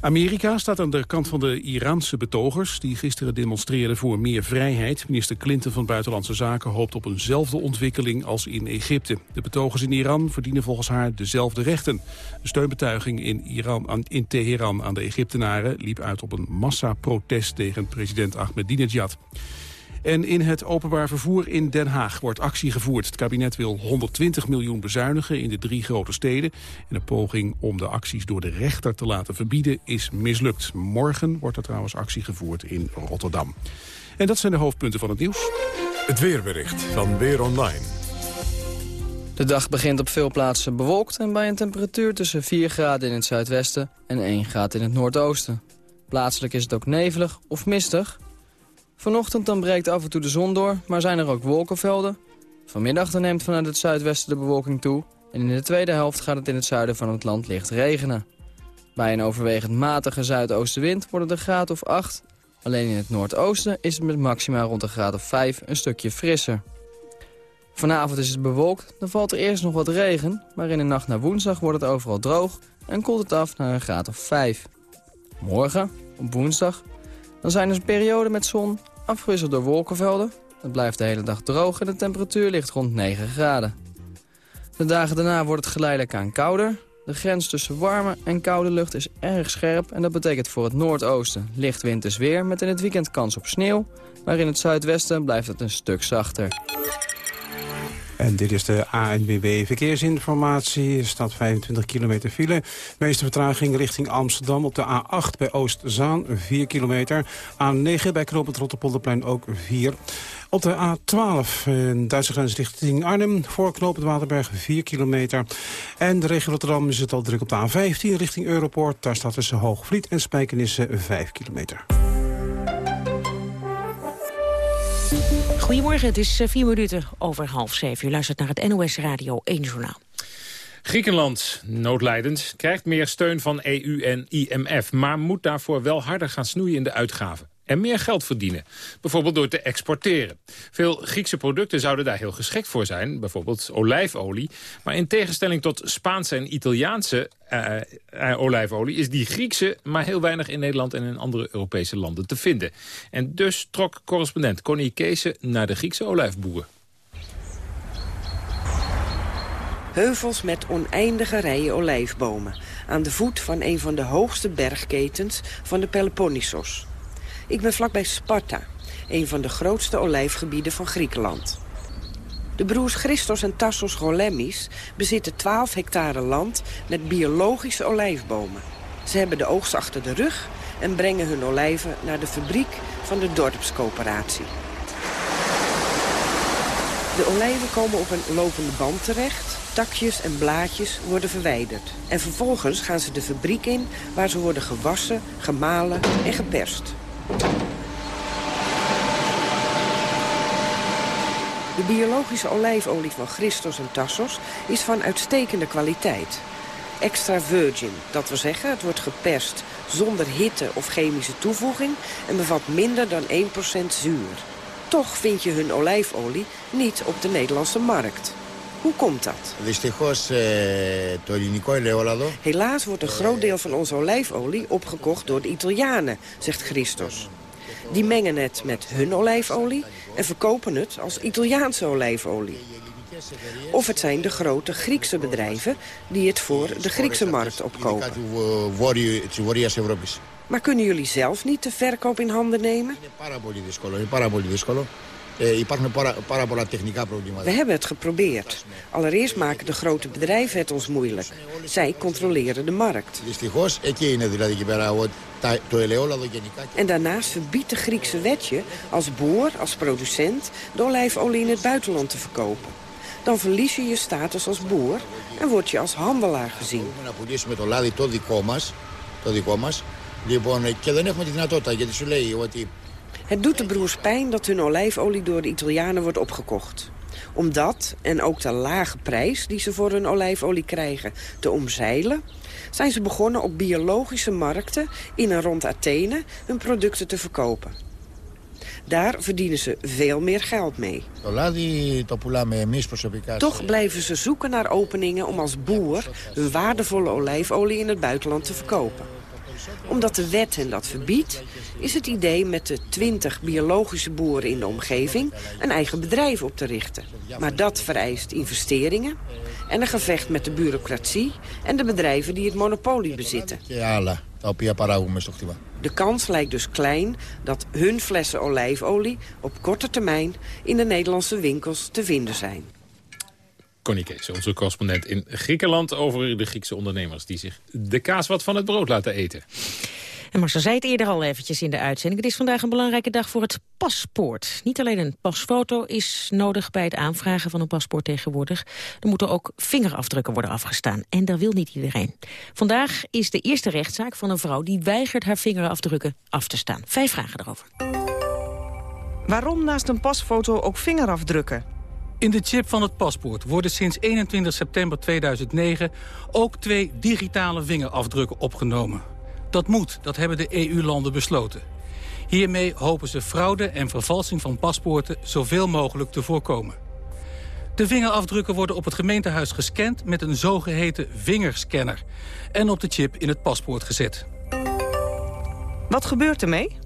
Amerika staat aan de kant van de Iraanse betogers... die gisteren demonstreerden voor meer vrijheid. Minister Clinton van Buitenlandse Zaken hoopt op eenzelfde ontwikkeling als in Egypte. De betogers in Iran verdienen volgens haar dezelfde rechten. De steunbetuiging in, Iran, in Teheran aan de Egyptenaren... liep uit op een massaprotest tegen president Ahmadinejad. En in het openbaar vervoer in Den Haag wordt actie gevoerd. Het kabinet wil 120 miljoen bezuinigen in de drie grote steden. En een poging om de acties door de rechter te laten verbieden is mislukt. Morgen wordt er trouwens actie gevoerd in Rotterdam. En dat zijn de hoofdpunten van het nieuws. Het weerbericht van Weer Online. De dag begint op veel plaatsen bewolkt en bij een temperatuur tussen 4 graden in het zuidwesten en 1 graad in het noordoosten. Plaatselijk is het ook nevelig of mistig. Vanochtend dan breekt af en toe de zon door, maar zijn er ook wolkenvelden. Vanmiddag dan neemt vanuit het zuidwesten de bewolking toe en in de tweede helft gaat het in het zuiden van het land licht regenen. Bij een overwegend matige zuidoostenwind wordt het een graad of 8. Alleen in het noordoosten is het met maxima rond een graad of 5 een stukje frisser. Vanavond is het bewolkt, dan valt er eerst nog wat regen... maar in de nacht naar woensdag wordt het overal droog en koelt het af naar een graad of 5. Morgen, op woensdag, dan zijn er een periode met zon, afgewisseld door wolkenvelden. Het blijft de hele dag droog en de temperatuur ligt rond 9 graden. De dagen daarna wordt het geleidelijk aan kouder. De grens tussen warme en koude lucht is erg scherp... en dat betekent voor het noordoosten licht winters weer... met in het weekend kans op sneeuw. Maar in het zuidwesten blijft het een stuk zachter. En dit is de ANWB Verkeersinformatie. Er staat 25 kilometer file. Meeste vertraging richting Amsterdam op de A8 bij Oostzaan, 4 kilometer. A9 bij Knoopend Rotterpolderplein ook 4. Op de A12, eh, Duitse grens richting Arnhem, voor Knoopend Waterberg 4 kilometer. En de regio Rotterdam is het al druk op de A15 richting Europoort. Daar staat tussen Hoogvliet en Spijkenisse 5 kilometer. Goedemorgen, het is eh, vier minuten over half zeven. U luistert naar het NOS Radio 1 Journaal. Griekenland, noodlijdend, krijgt meer steun van EU en IMF... maar moet daarvoor wel harder gaan snoeien in de uitgaven. En meer geld verdienen, bijvoorbeeld door te exporteren. Veel Griekse producten zouden daar heel geschikt voor zijn, bijvoorbeeld olijfolie. Maar in tegenstelling tot Spaanse en Italiaanse eh, eh, olijfolie... is die Griekse maar heel weinig in Nederland en in andere Europese landen te vinden. En dus trok correspondent Connie Keese naar de Griekse olijfboeren. Heuvels met oneindige rijen olijfbomen. Aan de voet van een van de hoogste bergketens van de Peloponnesos. Ik ben vlakbij Sparta, een van de grootste olijfgebieden van Griekenland. De broers Christos en Tassos Golemmis bezitten 12 hectare land met biologische olijfbomen. Ze hebben de oogst achter de rug en brengen hun olijven naar de fabriek van de dorpscoöperatie. De olijven komen op een lopende band terecht. Takjes en blaadjes worden verwijderd. En vervolgens gaan ze de fabriek in waar ze worden gewassen, gemalen en geperst. De biologische olijfolie van Christos en Tassos is van uitstekende kwaliteit. Extra virgin, dat wil zeggen het wordt geperst zonder hitte of chemische toevoeging... en bevat minder dan 1% zuur. Toch vind je hun olijfolie niet op de Nederlandse markt. Hoe komt dat? Helaas wordt een groot deel van onze olijfolie opgekocht door de Italianen, zegt Christos. Die mengen het met hun olijfolie en verkopen het als Italiaanse olijfolie. Of het zijn de grote Griekse bedrijven die het voor de Griekse markt opkopen. Maar kunnen jullie zelf niet de verkoop in handen nemen? We hebben het geprobeerd. Allereerst maken de grote bedrijven het ons moeilijk. Zij controleren de markt. En daarnaast verbiedt de Griekse wetje als boer, als producent... de olijfolie in het buitenland te verkopen. Dan verlies je je status als boer en word je als handelaar gezien. Het doet de broers pijn dat hun olijfolie door de Italianen wordt opgekocht. Om dat, en ook de lage prijs die ze voor hun olijfolie krijgen, te omzeilen... zijn ze begonnen op biologische markten in en rond Athene hun producten te verkopen. Daar verdienen ze veel meer geld mee. Toch blijven ze zoeken naar openingen om als boer hun waardevolle olijfolie in het buitenland te verkopen omdat de wet hen dat verbiedt, is het idee met de 20 biologische boeren in de omgeving een eigen bedrijf op te richten. Maar dat vereist investeringen en een gevecht met de bureaucratie en de bedrijven die het monopolie bezitten. De kans lijkt dus klein dat hun flessen olijfolie op korte termijn in de Nederlandse winkels te vinden zijn. Connie Kees, onze correspondent in Griekenland... over de Griekse ondernemers die zich de kaas wat van het brood laten eten. En Marcel zei het eerder al eventjes in de uitzending. Het is vandaag een belangrijke dag voor het paspoort. Niet alleen een pasfoto is nodig bij het aanvragen van een paspoort tegenwoordig. Er moeten ook vingerafdrukken worden afgestaan. En dat wil niet iedereen. Vandaag is de eerste rechtszaak van een vrouw... die weigert haar vingerafdrukken af te staan. Vijf vragen erover. Waarom naast een pasfoto ook vingerafdrukken? In de chip van het paspoort worden sinds 21 september 2009 ook twee digitale vingerafdrukken opgenomen. Dat moet, dat hebben de EU-landen besloten. Hiermee hopen ze fraude en vervalsing van paspoorten zoveel mogelijk te voorkomen. De vingerafdrukken worden op het gemeentehuis gescand met een zogeheten vingerscanner... en op de chip in het paspoort gezet. Wat gebeurt ermee?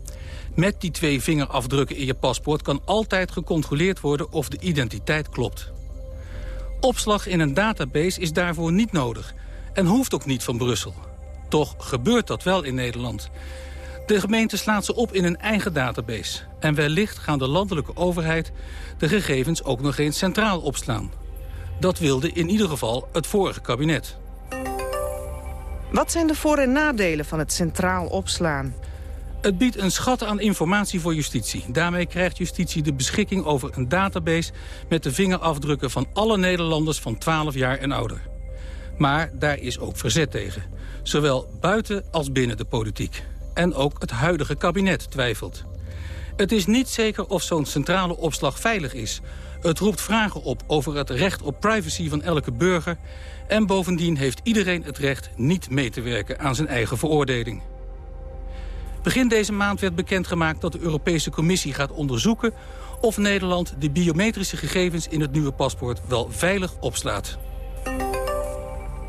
Met die twee vingerafdrukken in je paspoort kan altijd gecontroleerd worden of de identiteit klopt. Opslag in een database is daarvoor niet nodig en hoeft ook niet van Brussel. Toch gebeurt dat wel in Nederland. De gemeente slaat ze op in een eigen database. En wellicht gaan de landelijke overheid de gegevens ook nog eens centraal opslaan. Dat wilde in ieder geval het vorige kabinet. Wat zijn de voor- en nadelen van het centraal opslaan? Het biedt een schat aan informatie voor justitie. Daarmee krijgt justitie de beschikking over een database... met de vingerafdrukken van alle Nederlanders van 12 jaar en ouder. Maar daar is ook verzet tegen. Zowel buiten als binnen de politiek. En ook het huidige kabinet twijfelt. Het is niet zeker of zo'n centrale opslag veilig is. Het roept vragen op over het recht op privacy van elke burger... en bovendien heeft iedereen het recht niet mee te werken aan zijn eigen veroordeling. Begin deze maand werd bekendgemaakt dat de Europese Commissie gaat onderzoeken... of Nederland de biometrische gegevens in het nieuwe paspoort wel veilig opslaat.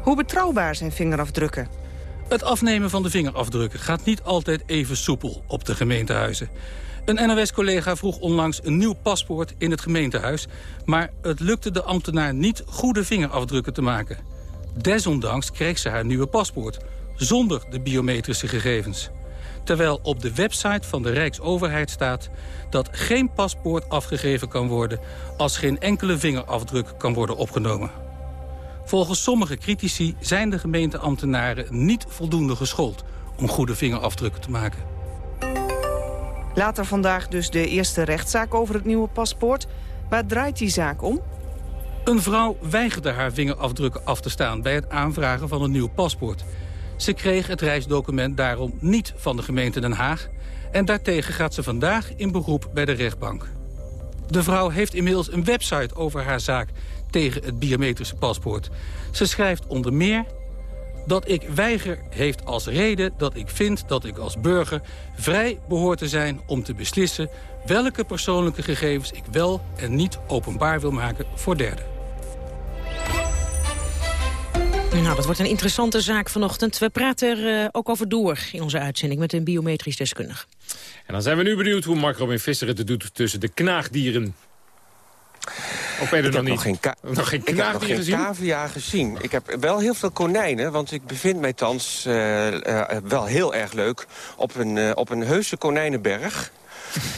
Hoe betrouwbaar zijn vingerafdrukken? Het afnemen van de vingerafdrukken gaat niet altijd even soepel op de gemeentehuizen. Een NOS-collega vroeg onlangs een nieuw paspoort in het gemeentehuis... maar het lukte de ambtenaar niet goede vingerafdrukken te maken. Desondanks kreeg ze haar nieuwe paspoort, zonder de biometrische gegevens terwijl op de website van de Rijksoverheid staat dat geen paspoort afgegeven kan worden als geen enkele vingerafdruk kan worden opgenomen. Volgens sommige critici zijn de gemeenteambtenaren niet voldoende geschoold om goede vingerafdrukken te maken. Later vandaag dus de eerste rechtszaak over het nieuwe paspoort. Waar draait die zaak om? Een vrouw weigerde haar vingerafdrukken af te staan bij het aanvragen van een nieuw paspoort. Ze kreeg het reisdocument daarom niet van de gemeente Den Haag... en daartegen gaat ze vandaag in beroep bij de rechtbank. De vrouw heeft inmiddels een website over haar zaak tegen het biometrische paspoort. Ze schrijft onder meer... dat ik weiger heeft als reden dat ik vind dat ik als burger vrij behoort te zijn om te beslissen welke persoonlijke gegevens ik wel en niet openbaar wil maken voor derden. Nou, dat wordt een interessante zaak vanochtend. We praten er uh, ook over door in onze uitzending met een biometrisch deskundige. En dan zijn we nu benieuwd hoe Mark Robin Visser het doet tussen de knaagdieren. Of ben je er nog, nog geen, nog geen ik heb nog geen gezien? cavia gezien. Ik heb wel heel veel konijnen, want ik bevind mij thans uh, uh, wel heel erg leuk... op een, uh, op een heuse konijnenberg.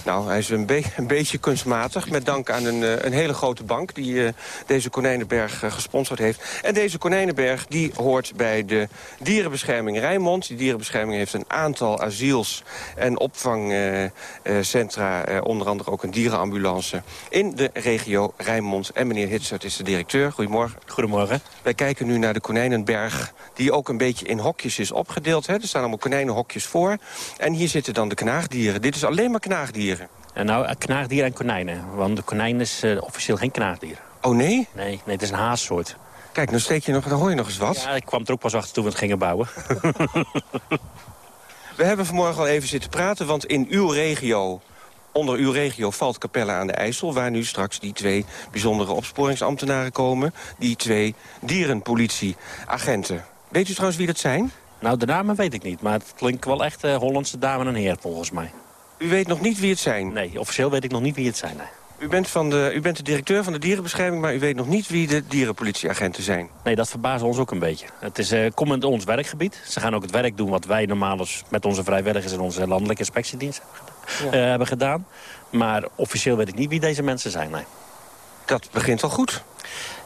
Nou, hij is een, be een, beetje kunstmatig. Met dank aan een, een hele grote bank die uh, deze konijnenberg uh, gesponsord heeft. En deze konijnenberg die hoort bij de dierenbescherming Rijnmond. Die dierenbescherming heeft een aantal asiels en opvangcentra. Uh, onder andere ook een dierenambulance in de regio Rijnmond. En meneer Hitsert is de directeur. Goedemorgen. Goedemorgen. Wij kijken nu naar de konijnenberg die ook een beetje in hokjes is opgedeeld. Hè. Er staan allemaal konijnenhokjes voor. En hier zitten dan de knaagdieren. Dit is alleen maar knaagdieren knaagdieren? En nou, knaagdieren en konijnen. Want de konijn is uh, officieel geen knaagdier. Oh, nee? Nee, nee het is een haassoort. Kijk, dan, steek je nog, dan hoor je nog eens wat. Ja, ik kwam er ook pas achter toen we het gingen bouwen. we hebben vanmorgen al even zitten praten, want in uw regio... Onder uw regio valt Capelle aan de IJssel... waar nu straks die twee bijzondere opsporingsambtenaren komen. Die twee dierenpolitieagenten. Weet u trouwens wie dat zijn? Nou, de namen weet ik niet. Maar het klinkt wel echt uh, Hollandse dame en heer, volgens mij. U weet nog niet wie het zijn? Nee, officieel weet ik nog niet wie het zijn. Nee. U, bent van de, u bent de directeur van de dierenbescherming... maar u weet nog niet wie de dierenpolitieagenten zijn? Nee, dat verbaast ons ook een beetje. Het is uh, ons werkgebied. Ze gaan ook het werk doen wat wij normaal met onze vrijwilligers... en onze landelijke inspectiedienst ja. uh, hebben gedaan. Maar officieel weet ik niet wie deze mensen zijn, nee. Dat begint al goed.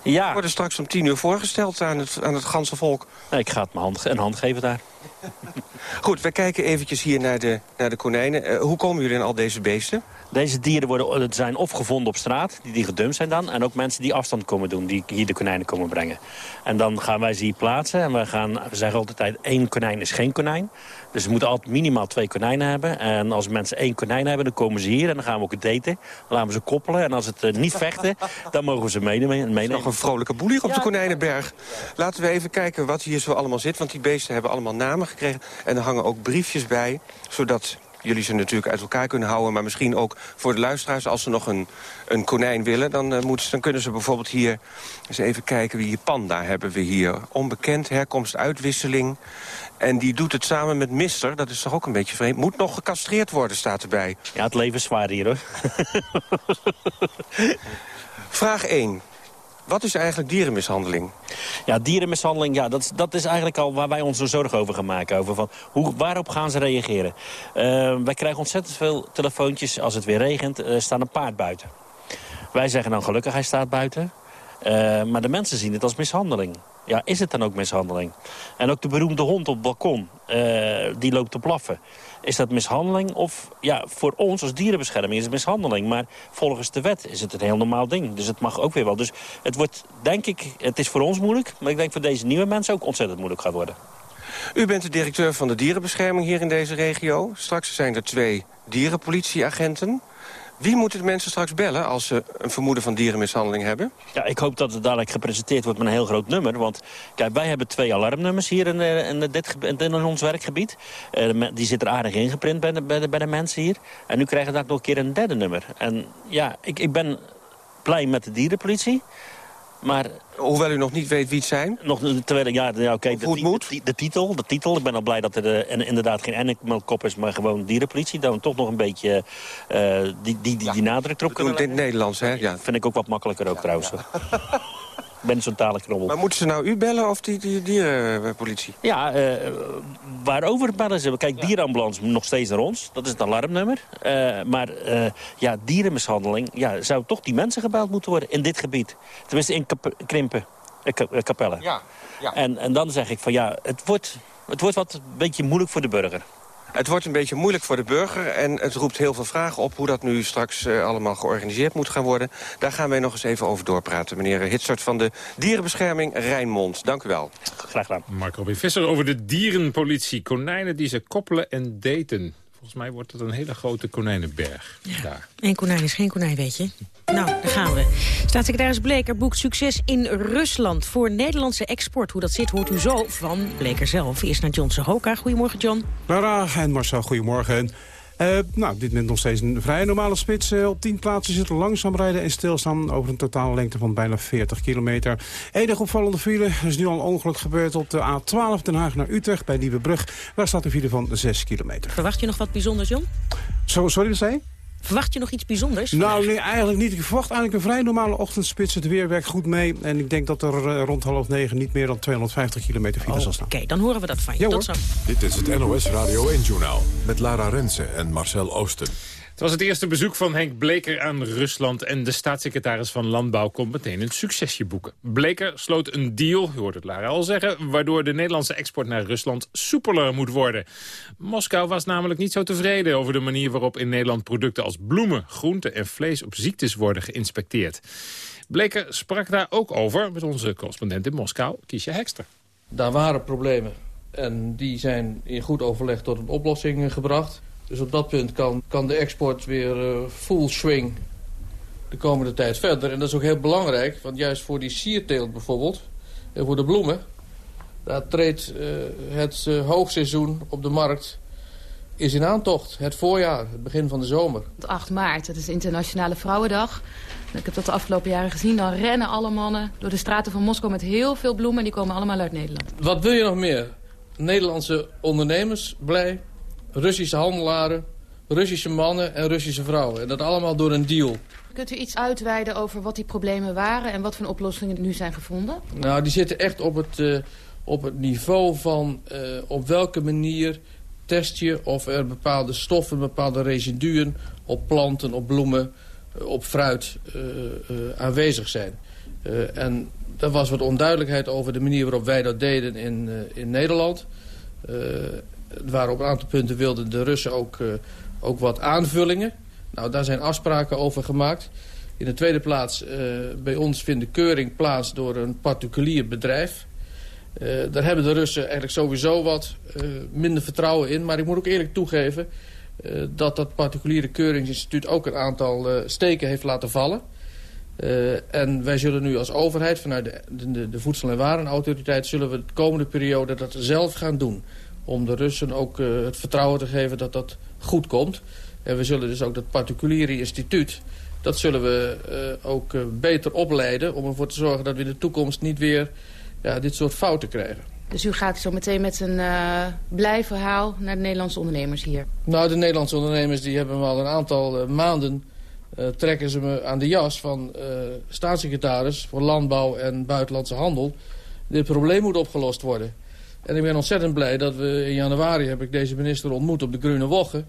Ja. We worden straks om tien uur voorgesteld aan het, aan het ganse volk. Nee, ik ga het mijn hand, een hand geven daar. Goed, we kijken eventjes hier naar de, naar de konijnen. Uh, hoe komen jullie in al deze beesten? Deze dieren worden, zijn of gevonden op straat, die, die gedumpt zijn dan... en ook mensen die afstand komen doen, die hier de konijnen komen brengen. En dan gaan wij ze hier plaatsen en we, gaan, we zeggen altijd... één konijn is geen konijn. Dus we moeten altijd minimaal twee konijnen hebben. En als mensen één konijn hebben, dan komen ze hier... en dan gaan we ook daten. Dan laten we ze koppelen. En als het uh, niet vechten, dan mogen we ze meenemen. Het is nog een vrolijke boel hier op de Konijnenberg. Laten we even kijken wat hier zo allemaal zit. Want die beesten hebben allemaal namen gekregen. En er hangen ook briefjes bij, zodat jullie ze natuurlijk uit elkaar kunnen houden... maar misschien ook voor de luisteraars, als ze nog een, een konijn willen... Dan, uh, moeten ze, dan kunnen ze bijvoorbeeld hier eens even kijken wie je panda hebben we hier. Onbekend, herkomst, uitwisseling. En die doet het samen met Mister, dat is toch ook een beetje vreemd. Moet nog gecastreerd worden, staat erbij. Ja, het leven is zwaar hier, hoor. Vraag 1. Wat is eigenlijk dierenmishandeling? Ja, dierenmishandeling, ja, dat, dat is eigenlijk al waar wij ons zo zorgen over gaan maken. Over van hoe, waarop gaan ze reageren? Uh, wij krijgen ontzettend veel telefoontjes als het weer regent. Uh, staat een paard buiten. Wij zeggen dan gelukkig hij staat buiten. Uh, maar de mensen zien het als mishandeling. Ja, is het dan ook mishandeling? En ook de beroemde hond op het balkon, die loopt te blaffen. Is dat mishandeling? Of ja, voor ons als dierenbescherming is het mishandeling. Maar volgens de wet is het een heel normaal ding. Dus het mag ook weer wel. Dus het wordt, denk ik, het is voor ons moeilijk. Maar ik denk voor deze nieuwe mensen ook ontzettend moeilijk gaat worden. U bent de directeur van de dierenbescherming hier in deze regio. Straks zijn er twee dierenpolitieagenten. Wie moeten de mensen straks bellen als ze een vermoeden van dierenmishandeling hebben? Ja, ik hoop dat het dadelijk gepresenteerd wordt met een heel groot nummer. Want kijk, wij hebben twee alarmnummers hier in, in, dit, in ons werkgebied. Uh, die zit er aardig ingeprint bij de, bij, de, bij de mensen hier. En nu krijgen we daar nog een keer een derde nummer. En ja, ik, ik ben blij met de dierenpolitie. Maar, Hoewel u nog niet weet wie het zijn? Nog, terwijl, ja, ja, okay, de, de, de, de, titel, de titel. Ik ben al blij dat er uh, inderdaad geen animal is, maar gewoon dierenpolitie. Dan toch nog een beetje uh, die, die, die, ja, die nadruk erop kunnen in het Nederlands, hè? Ja. Vind ik ook wat makkelijker ook ja, trouwens. Ik ben zo'n talenknobbel. Maar moeten ze nou u bellen of die, die dierenpolitie? Ja, uh, waarover bellen ze? Kijk, dierenambulance nog steeds naar ons. Dat is het alarmnummer. Uh, maar uh, ja, dierenmishandeling, ja, zou toch die mensen gebeld moeten worden in dit gebied. Tenminste in kap Krimpen, Capelle. Ja, ja. En, en dan zeg ik van ja, het wordt, het wordt wat een beetje moeilijk voor de burger. Het wordt een beetje moeilijk voor de burger en het roept heel veel vragen op... hoe dat nu straks uh, allemaal georganiseerd moet gaan worden. Daar gaan wij nog eens even over doorpraten. Meneer Hitsert van de Dierenbescherming Rijnmond. Dank u wel. Graag gedaan. Mark Robin Visser over de dierenpolitie. Konijnen die ze koppelen en daten. Volgens mij wordt het een hele grote konijnenberg daar. Eén konijn is geen konijn, weet je. Nou, daar gaan we. Staatssecretaris Bleker boekt succes in Rusland voor Nederlandse export. Hoe dat zit, hoort u zo van Bleker zelf. Eerst naar John Hoka. Goedemorgen, John. Lara en Marcel, goedemorgen. Uh, nou, dit moment nog steeds een vrij normale spits. Uh, op 10 plaatsen zitten langzaam rijden en stilstaan... over een totale lengte van bijna 40 kilometer. Enig opvallende file. Is nu al een ongeluk gebeurd op de A12 Den Haag naar Utrecht... bij Nieuwebrug. Daar staat een file van 6 kilometer. Verwacht je nog wat bijzonders, John? Zo, sorry, wat zei Verwacht je nog iets bijzonders? Nou, nee, eigenlijk niet. Ik verwacht eigenlijk een vrij normale ochtendspits. Het weer werkt goed mee. En ik denk dat er uh, rond half negen niet meer dan 250 kilometer file zal staan. Oké, dan horen we dat van je. Ja, Tot zo. Dit is het NOS Radio 1-journaal met Lara Rensen en Marcel Oosten. Het was het eerste bezoek van Henk Bleker aan Rusland... en de staatssecretaris van Landbouw komt meteen een succesje boeken. Bleker sloot een deal, u hoort het Lara al zeggen... waardoor de Nederlandse export naar Rusland soepeler moet worden. Moskou was namelijk niet zo tevreden over de manier waarop in Nederland... producten als bloemen, groenten en vlees op ziektes worden geïnspecteerd. Bleker sprak daar ook over met onze correspondent in Moskou, Kiesja Hekster. Daar waren problemen en die zijn in goed overleg tot een oplossing gebracht... Dus op dat punt kan, kan de export weer uh, full swing de komende tijd verder. En dat is ook heel belangrijk, want juist voor die sierteelt bijvoorbeeld... en voor de bloemen... daar treedt uh, het uh, hoogseizoen op de markt is in aantocht. Het voorjaar, het begin van de zomer. 8 maart, dat is Internationale Vrouwendag. Ik heb dat de afgelopen jaren gezien. Dan rennen alle mannen door de straten van Moskou met heel veel bloemen. Die komen allemaal uit Nederland. Wat wil je nog meer? Nederlandse ondernemers blij, Russische handelaren, Russische mannen en Russische vrouwen. En dat allemaal door een deal. Kunt u iets uitweiden over wat die problemen waren en wat voor oplossingen nu zijn gevonden? Nou, die zitten echt op het, uh, op het niveau van uh, op welke manier test je of er bepaalde stoffen, bepaalde residuen op planten, op bloemen, uh, op fruit aanwezig zijn. en er was wat onduidelijkheid over de manier waarop wij dat deden in, in Nederland op een aantal punten wilden de Russen ook, uh, ook wat aanvullingen. Nou, daar zijn afspraken over gemaakt. In de tweede plaats, uh, bij ons vindt de keuring plaats door een particulier bedrijf. Uh, daar hebben de Russen eigenlijk sowieso wat minder vertrouwen in. Maar ik moet ook eerlijk toegeven dat dat particuliere keuringsinstituut ook een aantal steken heeft laten vallen. en wij zullen nu als overheid vanuit de, de, de Voedsel- en Warenautoriteit... zullen we de komende periode dat zelf gaan doen om de Russen ook uh, het vertrouwen te geven dat dat goed komt. En we zullen dus ook dat particuliere instituut... dat zullen we uh, ook uh, beter opleiden om ervoor te zorgen dat we in de toekomst niet weer ja, dit soort fouten krijgen. Dus u gaat zo meteen met een blij verhaal naar de Nederlandse ondernemers hier? Nou, de Nederlandse ondernemers die hebben al een aantal maanden... trekken ze me aan de jas van staatssecretaris voor Landbouw en Buitenlandse Handel. Dit probleem moet opgelost worden. En ik ben ontzettend blij dat we in januari heb ik deze minister ontmoet op de Groene Woche.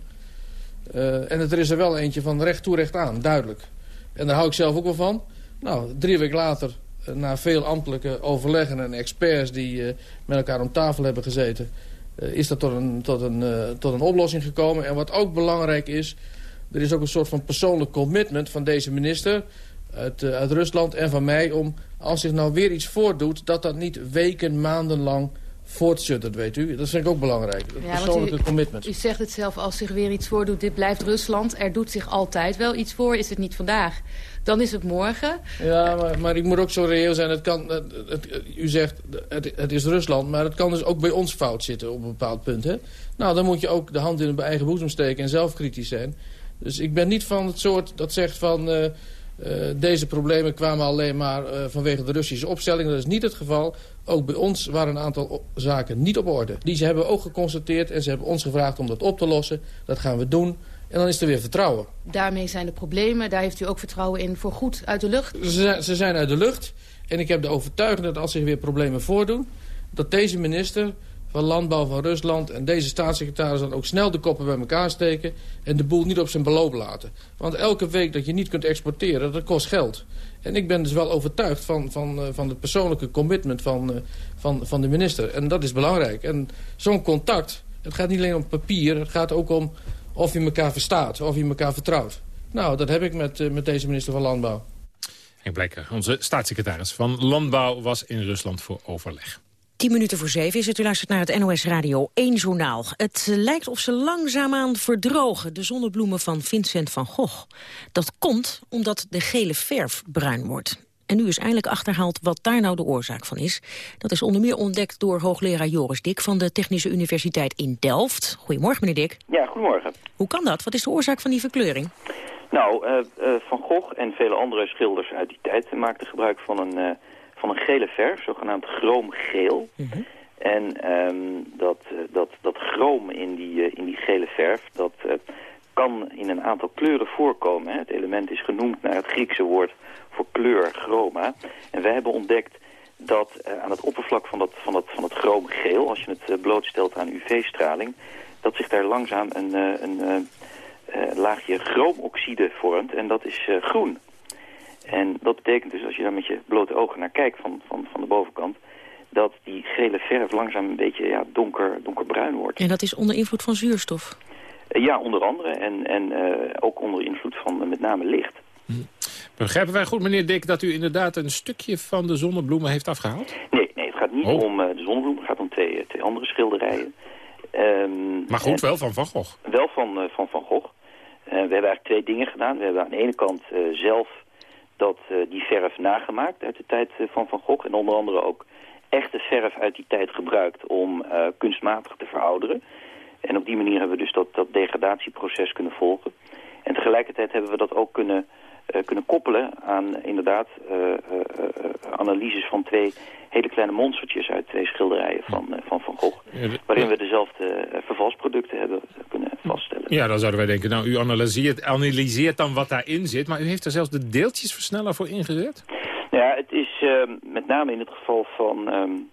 Uh, en er is er wel eentje van recht toe recht aan, duidelijk. En daar hou ik zelf ook wel van. Nou, drie weken later, uh, na veel ambtelijke overleggen en experts die uh, met elkaar om tafel hebben gezeten... is dat tot een, tot, een, tot een oplossing gekomen. En wat ook belangrijk is, er is ook een soort van persoonlijk commitment van deze minister... Uit, uit Rusland en van mij om, als zich nou weer iets voordoet... dat dat niet weken, maanden lang voortzet, dat weet u. Dat vind ik ook belangrijk. Dat ja, persoonlijke u, commitment. U zegt het zelf, als zich weer iets voordoet, dit blijft Rusland. Er doet zich altijd wel iets voor, is het niet vandaag. Dan is het morgen. Ja, maar, maar ik moet ook zo reëel zijn. Het kan, het, het, u zegt, het, het, is Rusland, maar het kan dus ook bij ons fout zitten op een bepaald punt. Hè? Nou, dan moet je ook de hand in de eigen boezem steken en zelf kritisch zijn. Dus ik ben niet van het soort dat zegt van... Uh, deze problemen kwamen alleen maar uh, vanwege de Russische opstelling. Dat is niet het geval. Ook bij ons waren een aantal zaken niet op orde. Die ze hebben ook geconstateerd en ze hebben ons gevraagd om dat op te lossen. Dat gaan we doen. En dan is er weer vertrouwen. Daarmee zijn de problemen, daar heeft u ook vertrouwen in, voor goed uit de lucht? Ze, ze zijn uit de lucht. En ik heb de overtuiging dat als zich weer problemen voordoen... dat deze minister van Landbouw van Rusland en deze staatssecretaris dan ook snel de koppen bij elkaar steken en de boel niet op zijn beloop laten. Want elke week dat je niet kunt exporteren, dat kost geld. En ik ben dus wel overtuigd van, van, eh, van het persoonlijke commitment van, eh, van, van de minister. En dat is belangrijk. En zo'n contact, het gaat niet alleen om papier, het gaat ook om of je elkaar verstaat, of je elkaar vertrouwt. Nou, dat heb ik met, eh, met deze minister van Landbouw. Henk Bleker, onze staatssecretaris van Landbouw, was in Rusland voor overleg. Tien minuten voor zeven is het. U luistert naar het NOS Radio 1 journaal. Het lijkt of ze langzaamaan verdrogen, de zonnebloemen van Vincent van Gogh. Dat komt omdat de gele verf bruin wordt. En nu is eindelijk achterhaald wat daar nou de oorzaak van is. Dat is onder meer ontdekt door hoogleraar Joris Dik... van de Technische Universiteit in Delft. Goedemorgen, meneer Dik. Ja, goedemorgen. Hoe kan dat? Wat is de oorzaak van die verkleuring? Nou, uh, uh, Van Gogh en vele andere schilders uit die tijd... maakten gebruik van een... Uh, van een gele verf, zogenaamd chroomgeel. Mm En um, dat, dat, dat chroom in die, in die gele verf, dat kan in een aantal kleuren voorkomen. Hè. Het element is genoemd naar het Griekse woord voor kleur, chroma. En wij hebben ontdekt dat uh, aan het oppervlak van dat, van dat, van het chroomgeel, als je het uh, blootstelt aan UV-straling, dat zich daar langzaam een, uh, een laagje chroomoxide vormt en dat is groen. En dat betekent dus, als je daar met je blote ogen naar kijkt van, van, van de bovenkant... dat die gele verf langzaam een beetje ja, donker, donkerbruin wordt. En dat is onder invloed van zuurstof? Uh, ja, onder andere. En, en uh, ook onder invloed van uh, met name licht. Hm. Begrijpen wij goed, meneer Dick, dat u inderdaad een stukje van de zonnebloemen heeft afgehaald? Nee, nee het gaat niet oh. om de zonnebloemen. Het gaat om twee, twee andere schilderijen. Um, maar goed, wel van Van Gogh. Wel van Van, van Gogh. we hebben eigenlijk twee dingen gedaan. We hebben aan de ene kant zelf dat, uh, die verf nagemaakt uit de tijd uh, van Van Gogh. En onder andere ook echte verf uit die tijd gebruikt om uh, kunstmatig te verouderen. En op die manier hebben we dus dat, dat degradatieproces kunnen volgen. En tegelijkertijd hebben we dat ook kunnen, kunnen koppelen aan inderdaad analyses van twee hele kleine monstertjes uit twee schilderijen van Van, van Gogh. Waarin we dezelfde vervalsproducten hebben kunnen vaststellen. Ja, dan zouden wij denken, nou u analyseert, analyseert dan wat daarin zit. Maar u heeft er zelfs de deeltjesversneller voor ingezet? Ja, het is uh, met name in het geval van, um,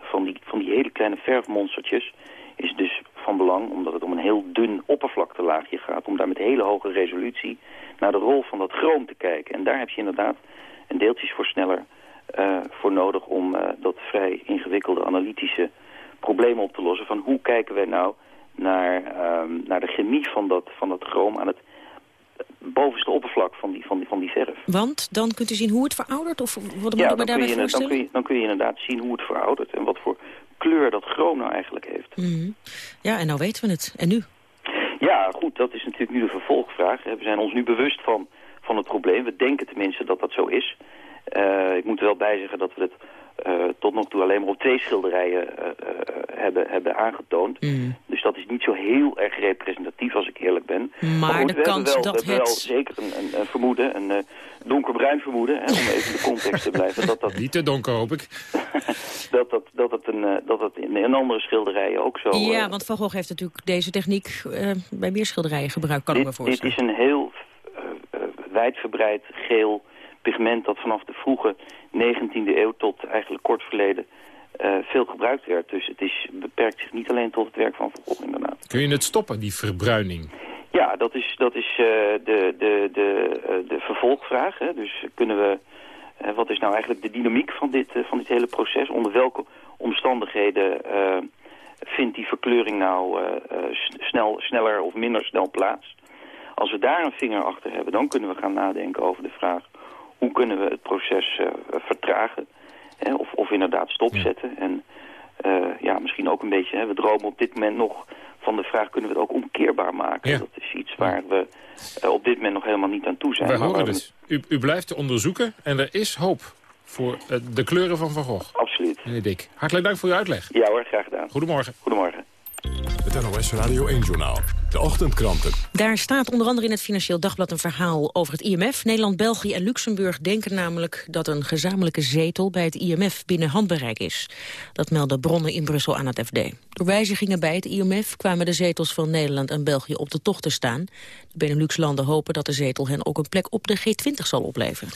van, die, van die hele kleine verfmonstertjes... is dus van belang, omdat het om een heel dun oppervlaktelaagje gaat... om daar met hele hoge resolutie naar de rol van dat chroom te kijken. En daar heb je inderdaad een deeltjesversneller uh, voor nodig... om uh, dat vrij ingewikkelde analytische problemen op te lossen... van hoe kijken wij nou naar, um, naar de chemie van dat, van dat chroom aan het bovenste oppervlak van die, van, die, van die verf. Want dan kunt u zien hoe het veroudert? Of wat ja, moet dan kun, je, dan, kun je, dan kun je inderdaad zien hoe het veroudert... en wat voor kleur dat chroom nou eigenlijk heeft. Mm -hmm. Ja, en nou weten we het. En nu? Ja, goed, dat is natuurlijk nu de vervolgvraag. We zijn ons nu bewust van, van het probleem. We denken tenminste dat dat zo is. Uh, ik moet er wel bij zeggen dat we het uh, tot nog toe alleen maar op twee schilderijen uh, uh, hebben, hebben aangetoond. Mm. Dus dat is niet zo heel erg representatief als ik eerlijk ben. Maar, maar goed, de kans wel, dat we hebben wel zeker een, een, een vermoeden, een donkerbruin vermoeden, hè, om even in de context te blijven. Dat dat, niet te donker hoop ik. dat, dat, dat, het een, dat het in, in andere schilderijen ook zo... Ja, want Van Gogh heeft natuurlijk deze techniek bij meer schilderijen gebruikt, kan dit, ik me voorstellen. Dit is een heel wijdverbreid geel pigment dat vanaf de vroege 19e eeuw tot eigenlijk kort verleden uh, veel gebruikt werd. Dus het is, beperkt zich niet alleen tot het werk van Van Gogh inderdaad. Kun je het stoppen, die verbruining? Ja, dat is, dat is uh, de, de, de, uh, de vervolgvraag. Hè. Dus kunnen we, wat is nou eigenlijk de dynamiek van dit, van dit hele proces? Onder welke omstandigheden vindt die verkleuring nou snel, sneller of minder snel plaats? Als we daar een vinger achter hebben, dan kunnen we gaan nadenken over de vraag hoe kunnen we het proces uh, vertragen hè, of, of inderdaad stopzetten. Ja. En uh, ja, misschien ook een beetje, hè, we dromen op dit moment nog van de vraag, kunnen we het ook omkeerbaar maken? Ja. Dat is iets waar we uh, op dit moment nog helemaal niet aan toe zijn. Wij horen dus. U, u blijft onderzoeken en er is hoop voor de kleuren van Van Gogh. Absoluut. Meneer Dick, hartelijk dank voor uw uitleg. Ja hoor, graag gedaan. Goedemorgen. Goedemorgen. Het NOS Radio 1-journaal. De ochtendkranten. Daar staat onder andere in het Financieel Dagblad een verhaal over het IMF. Nederland, België en Luxemburg denken namelijk dat een gezamenlijke zetel bij het IMF binnen handbereik is. Dat melden bronnen in Brussel aan het FD. Door wijzigingen bij het IMF kwamen de zetels van Nederland en België op de tocht te staan. De Benelux-landen hopen dat de zetel hen ook een plek op de G20 zal opleveren.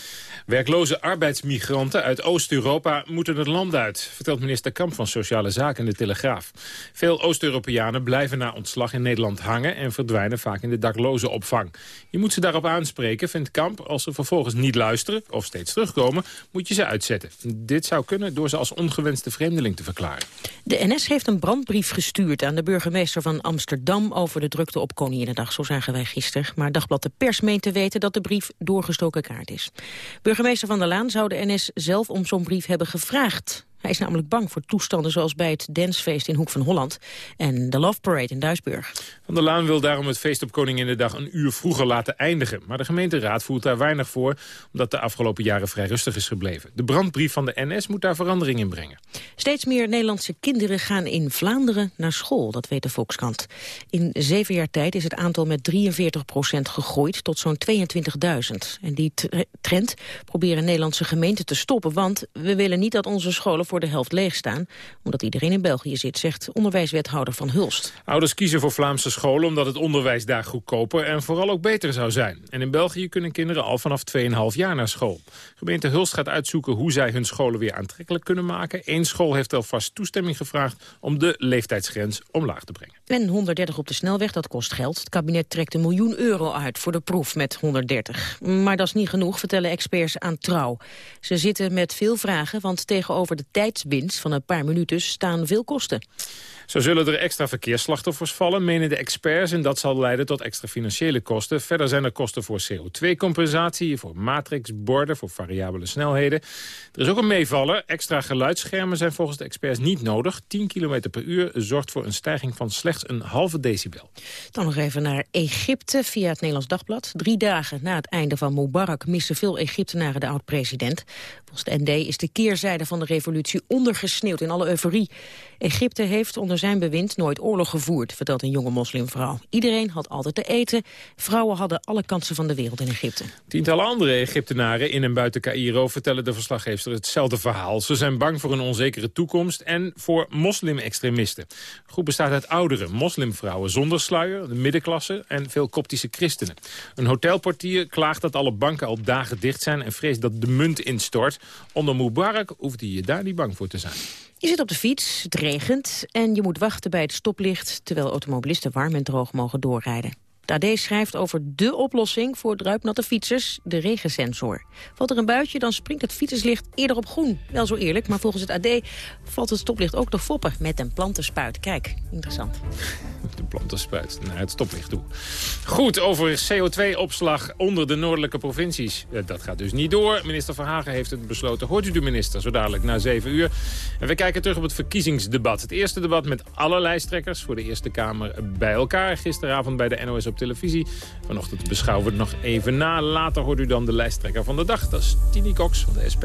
Werkloze arbeidsmigranten uit Oost-Europa moeten het land uit, vertelt minister Kamp van Sociale Zaken in de Telegraaf. Veel Oost-Europeanen blijven na ontslag in Nederland hangen en verdwijnen vaak in de dakloze opvang. Je moet ze daarop aanspreken, vindt Kamp. Als ze vervolgens niet luisteren of steeds terugkomen, moet je ze uitzetten. Dit zou kunnen door ze als ongewenste vreemdeling te verklaren. De NS heeft een brandbrief gestuurd aan de burgemeester van Amsterdam over de drukte op Koninginnedag. Zo zagen wij gisteren. Maar Dagblad de Pers meent te weten dat de brief doorgestoken kaart is. Burgemeester Van der Laan zou de NS zelf om zo'n brief hebben gevraagd. Hij is namelijk bang voor toestanden zoals bij het Dancefeest in Hoek van Holland... en de Love Parade in Duisburg. Van der Laan wil daarom het feest op Koninginnedag een uur vroeger laten eindigen. Maar de gemeenteraad voelt daar weinig voor... omdat de afgelopen jaren vrij rustig is gebleven. De brandbrief van de NS moet daar verandering in brengen. Steeds meer Nederlandse kinderen gaan in Vlaanderen naar school, dat weet de Volkskrant. In zeven jaar tijd is het aantal met 43 procent gegroeid tot zo'n 22.000. En die trend proberen Nederlandse gemeenten te stoppen... want we willen niet dat onze scholen voor de helft leeg staan... omdat iedereen in België zit, zegt onderwijswethouder Van Hulst. Ouders kiezen voor Vlaamse scholen omdat het onderwijs daar goedkoper... en vooral ook beter zou zijn. En in België kunnen kinderen al vanaf 2,5 jaar naar school. Gemeente Hulst gaat uitzoeken hoe zij hun scholen weer aantrekkelijk kunnen maken. Eén school heeft alvast toestemming gevraagd om de leeftijdsgrens omlaag te brengen. En 130 op de snelweg, dat kost geld. Het kabinet trekt een miljoen euro uit voor de proef met 130. Maar dat is niet genoeg, vertellen experts aan Trouw. Ze zitten met veel vragen, want tegenover de tijdswinst van een paar minuten staan veel kosten. Zo zullen er extra verkeersslachtoffers vallen, menen de experts... en dat zal leiden tot extra financiële kosten. Verder zijn er kosten voor CO2-compensatie, voor matrixborden... voor variabele snelheden. Er is ook een meevaller. Extra geluidsschermen zijn volgens de experts niet nodig. 10 km per uur zorgt voor een stijging van een halve decibel. Dan nog even naar Egypte via het Nederlands Dagblad. Drie dagen na het einde van Mubarak missen veel Egyptenaren de oud-president. De ND is de keerzijde van de revolutie ondergesneeuwd in alle euforie. Egypte heeft onder zijn bewind nooit oorlog gevoerd, vertelt een jonge moslimvrouw. Iedereen had altijd te eten. Vrouwen hadden alle kansen van de wereld in Egypte. Tientallen andere Egyptenaren in en buiten Cairo vertellen de verslaggever hetzelfde verhaal. Ze zijn bang voor een onzekere toekomst en voor moslim-extremisten. De groep bestaat uit oudere moslimvrouwen zonder sluier, de middenklasse en veel koptische christenen. Een hotelportier klaagt dat alle banken al dagen dicht zijn en vreest dat de munt instort. Onder Mubarak hoefde je daar niet bang voor te zijn. Je zit op de fiets, het regent en je moet wachten bij het stoplicht... terwijl automobilisten warm en droog mogen doorrijden. De AD schrijft over dé oplossing voor druipnatte fietsers, de regensensor. Valt er een buitje, dan springt het fietserslicht eerder op groen. Wel zo eerlijk, maar volgens het AD valt het stoplicht ook te foppen met een plantenspuit. Kijk, interessant. De plantenspuit naar het stoplicht toe. Goed, over CO2-opslag onder de noordelijke provincies. Eh, dat gaat dus niet door. Minister Verhagen heeft het besloten. Hoort u de minister, zo dadelijk na 7 uur. En we kijken terug op het verkiezingsdebat. Het eerste debat met alle lijsttrekkers voor de Eerste Kamer bij elkaar. Gisteravond bij de NOS op televisie. Vanochtend beschouwen we het nog even na. Later hoort u dan de lijsttrekker van de dag. Dat is Tini Cox van de SP.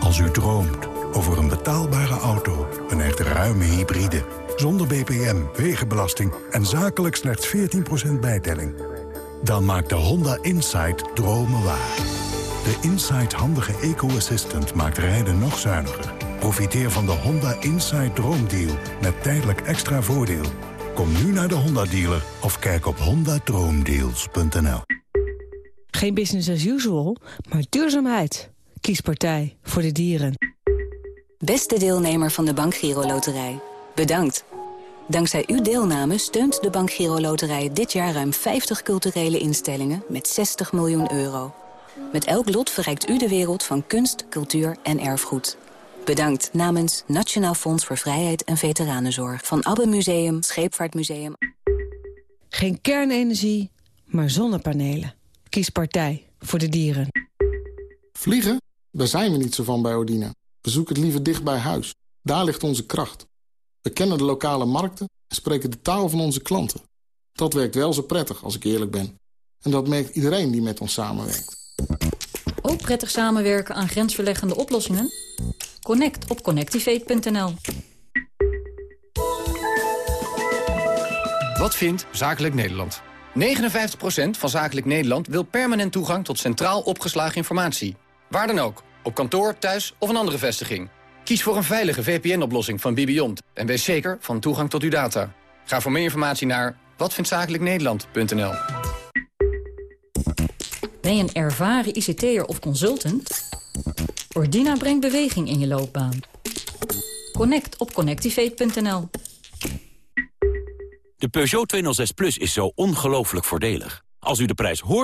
Als u droomt over een betaalbare auto, een echt ruime hybride... zonder BPM, wegenbelasting en zakelijk slechts 14% bijtelling... dan maakt de Honda Insight dromen waar. De Insight handige eco-assistant maakt rijden nog zuiniger... Profiteer van de Honda Inside Droomdeal met tijdelijk extra voordeel. Kom nu naar de Honda dealer of kijk op hondadroomdeals.nl. Geen business as usual, maar duurzaamheid. Kies partij voor de dieren. Beste deelnemer van de Bank Giro Loterij. Bedankt. Dankzij uw deelname steunt de Bank Giro Loterij dit jaar ruim 50 culturele instellingen met 60 miljoen euro. Met elk lot verrijkt u de wereld van kunst, cultuur en erfgoed. Bedankt namens Nationaal Fonds voor Vrijheid en Veteranenzorg. Van Abbe Museum, Scheepvaartmuseum. Geen kernenergie, maar zonnepanelen. Kies partij voor de dieren. Vliegen? Daar zijn we niet zo van bij Odina. We zoeken het liever dicht bij huis. Daar ligt onze kracht. We kennen de lokale markten en spreken de taal van onze klanten. Dat werkt wel zo prettig, als ik eerlijk ben. En dat merkt iedereen die met ons samenwerkt. Ook prettig samenwerken aan grensverleggende oplossingen? Connect op connectivate.nl. Wat vindt Zakelijk Nederland? 59% van Zakelijk Nederland wil permanent toegang tot centraal opgeslagen informatie. Waar dan ook, op kantoor, thuis of een andere vestiging. Kies voor een veilige VPN-oplossing van Bibiont en wees zeker van toegang tot uw data. Ga voor meer informatie naar watvindtzakelijknederland.nl. Ben je een ervaren ICT'er of consultant? Ordina brengt beweging in je loopbaan. Connect op connectivate.nl. De Peugeot 206 Plus is zo ongelooflijk voordelig. Als u de prijs hoort